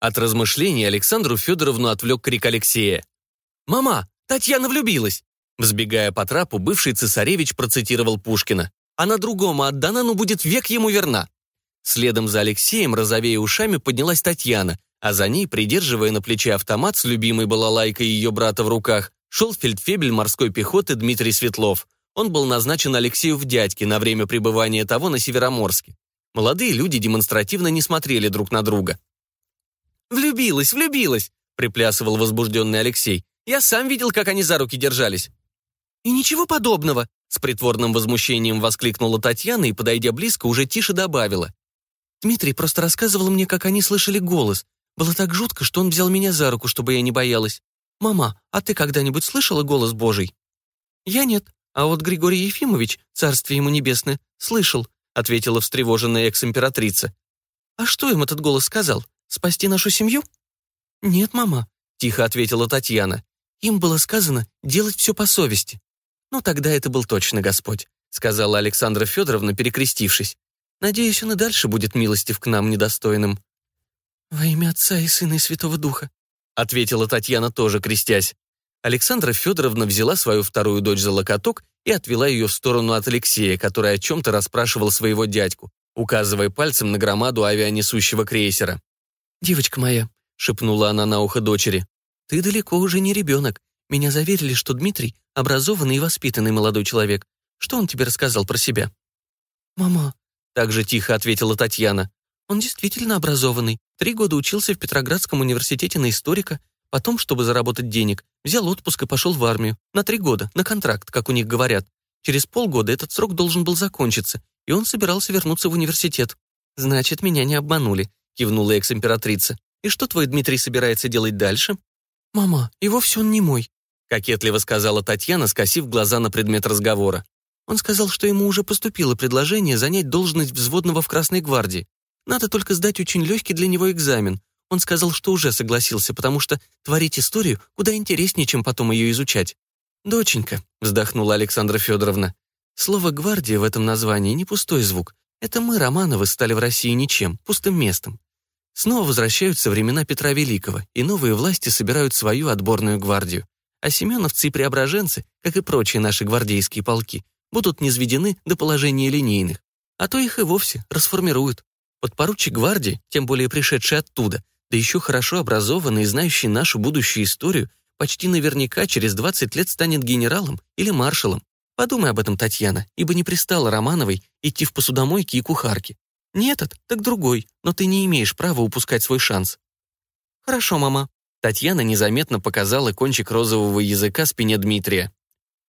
От размышлений Александру Федоровну отвлек крик Алексея. «Мама, Татьяна влюбилась!» Взбегая по трапу, бывший цесаревич процитировал Пушкина. «Она другому отдана, но будет век ему верна». Следом за Алексеем, розовея ушами, поднялась Татьяна, а за ней, придерживая на плече автомат с любимой балалайкой ее брата в руках, шел фельдфебель морской пехоты Дмитрий Светлов. Он был назначен Алексею в дядьке на время пребывания того на Североморске. Молодые люди демонстративно не смотрели друг на друга. «Влюбилась, влюбилась!» — приплясывал возбужденный Алексей. «Я сам видел, как они за руки держались». «И ничего подобного!» — с притворным возмущением воскликнула Татьяна и, подойдя близко, уже тише добавила. «Дмитрий просто рассказывал мне, как они слышали голос. Было так жутко, что он взял меня за руку, чтобы я не боялась. «Мама, а ты когда-нибудь слышала голос Божий?» «Я нет, а вот Григорий Ефимович, царствие ему небесное, слышал», ответила встревоженная экс-императрица. «А что им этот голос сказал? Спасти нашу семью?» «Нет, мама», тихо ответила Татьяна. «Им было сказано делать все по совести». «Ну, тогда это был точно Господь», сказала Александра Федоровна, перекрестившись. «Надеюсь, он и дальше будет милостив к нам недостойным». «Во имя Отца и Сына и Святого Духа», ответила Татьяна, тоже крестясь. Александра Федоровна взяла свою вторую дочь за локоток и отвела ее в сторону от Алексея, который о чем-то расспрашивал своего дядьку, указывая пальцем на громаду авианесущего крейсера. «Девочка моя», — шепнула она на ухо дочери, — «ты далеко уже не ребенок. Меня заверили, что Дмитрий — образованный и воспитанный молодой человек. Что он тебе рассказал про себя?» «Мама», — также тихо ответила Татьяна, он действительно образованный. Три года учился в Петроградском университете на историка, потом, чтобы заработать денег, взял отпуск и пошел в армию. На три года, на контракт, как у них говорят. Через полгода этот срок должен был закончиться, и он собирался вернуться в университет. «Значит, меня не обманули», — кивнула экс-императрица. «И что твой Дмитрий собирается делать дальше?» «Мама, и вовсе он не мой», — кокетливо сказала Татьяна, скосив глаза на предмет разговора. Он сказал, что ему уже поступило предложение занять должность взводного в Красной гвардии. Надо только сдать очень легкий для него экзамен. Он сказал, что уже согласился, потому что творить историю куда интереснее, чем потом ее изучать. «Доченька», — вздохнула Александра Федоровна, «слово «гвардия» в этом названии не пустой звук. Это мы, Романовы, стали в России ничем, пустым местом. Снова возвращаются времена Петра Великого, и новые власти собирают свою отборную гвардию. А семеновцы и преображенцы, как и прочие наши гвардейские полки, будут низведены до положения линейных, а то их и вовсе расформируют. Подпоручик гвардии, тем более пришедший оттуда, да еще хорошо образованный и знающий нашу будущую историю, почти наверняка через 20 лет станет генералом или маршалом. Подумай об этом, Татьяна, ибо не пристала Романовой идти в посудомойки и кухарки. Не этот, так другой, но ты не имеешь права упускать свой шанс. Хорошо, мама. Татьяна незаметно показала кончик розового языка спине Дмитрия.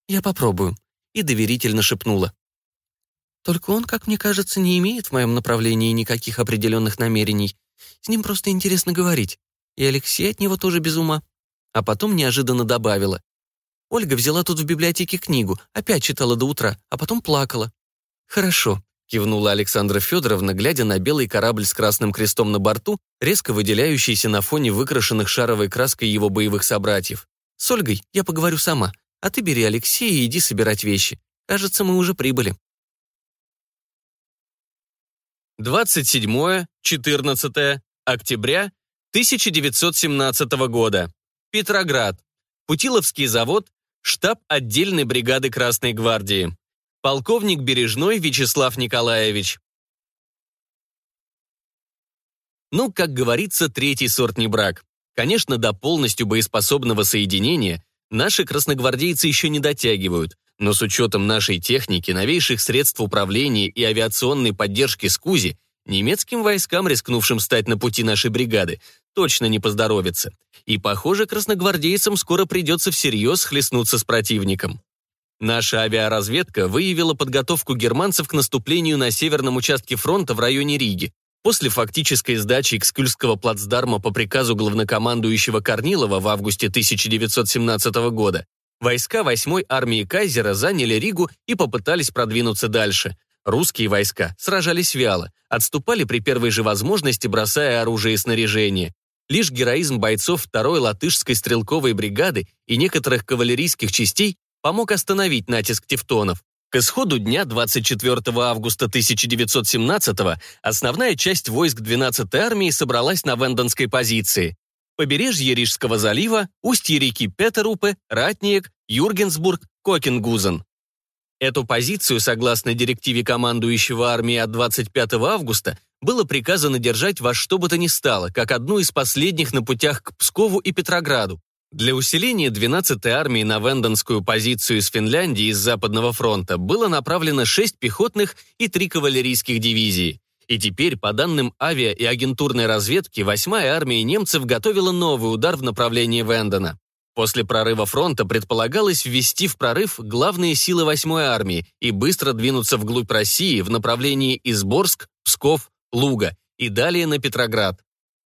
Я попробую. И доверительно шепнула. Только он, как мне кажется, не имеет в моем направлении никаких определенных намерений. С ним просто интересно говорить. И Алексей от него тоже без ума. А потом неожиданно добавила. Ольга взяла тут в библиотеке книгу, опять читала до утра, а потом плакала. «Хорошо», — кивнула Александра Федоровна, глядя на белый корабль с красным крестом на борту, резко выделяющийся на фоне выкрашенных шаровой краской его боевых собратьев. «С Ольгой я поговорю сама, а ты бери Алексея и иди собирать вещи. Кажется, мы уже прибыли». 27-14 октября 1917 года. Петроград. Путиловский завод, штаб отдельной бригады Красной гвардии. Полковник Бережной Вячеслав Николаевич. Ну, как говорится, третий сорт не брак. Конечно, до полностью боеспособного соединения наши красногвардейцы еще не дотягивают, но с учетом нашей техники, новейших средств управления и авиационной поддержки СКУЗи, немецким войскам, рискнувшим стать на пути нашей бригады, точно не поздоровится. И, похоже, красногвардейцам скоро придется всерьез хлестнуться с противником. Наша авиаразведка выявила подготовку германцев к наступлению на северном участке фронта в районе Риги. После фактической сдачи Экскюльского плацдарма по приказу главнокомандующего Корнилова в августе 1917 года, войска 8-й армии Кайзера заняли Ригу и попытались продвинуться дальше. Русские войска сражались вяло, отступали при первой же возможности, бросая оружие и снаряжение. Лишь героизм бойцов 2-й латышской стрелковой бригады и некоторых кавалерийских частей помог остановить натиск тевтонов. К исходу дня 24 августа 1917 основная часть войск 12-й армии собралась на Вендонской позиции. Побережье Рижского залива, устье реки Петерупе, Ратниек, Юргенсбург, Кокенгузен. Эту позицию, согласно директиве командующего армией от 25 августа, было приказано держать во что бы то ни стало, как одну из последних на путях к Пскову и Петрограду. Для усиления 12-й армии на Вендонскую позицию из Финляндии из Западного фронта было направлено 6 пехотных и 3 кавалерийских дивизии. И теперь, по данным авиа- и агентурной разведки, 8-я армия немцев готовила новый удар в направлении Вендона. После прорыва фронта предполагалось ввести в прорыв главные силы 8-й армии и быстро двинуться вглубь России в направлении Изборск, Псков, Луга и далее на Петроград.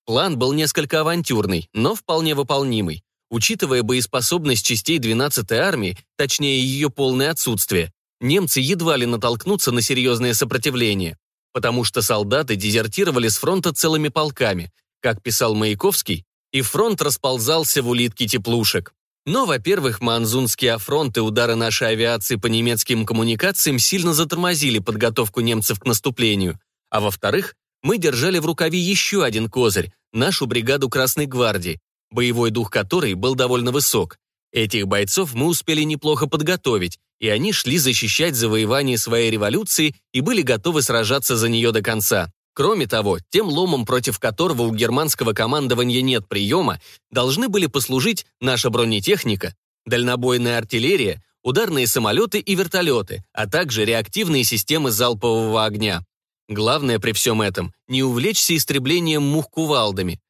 План был несколько авантюрный, но вполне выполнимый. Учитывая боеспособность частей 12-й армии, точнее ее полное отсутствие, немцы едва ли натолкнутся на серьезное сопротивление, потому что солдаты дезертировали с фронта целыми полками. Как писал Маяковский, и фронт расползался в улитки теплушек. Но, во-первых, Манзунские афронты удары нашей авиации по немецким коммуникациям сильно затормозили подготовку немцев к наступлению. А во-вторых, мы держали в рукаве еще один козырь – нашу бригаду Красной Гвардии, боевой дух которой был довольно высок. Этих бойцов мы успели неплохо подготовить, и они шли защищать завоевание своей революции и были готовы сражаться за нее до конца. Кроме того, тем ломом, против которого у германского командования нет приема, должны были послужить наша бронетехника, дальнобойная артиллерия, ударные самолеты и вертолеты, а также реактивные системы залпового огня. Главное при всем этом – не увлечься истреблением мух кувалдами.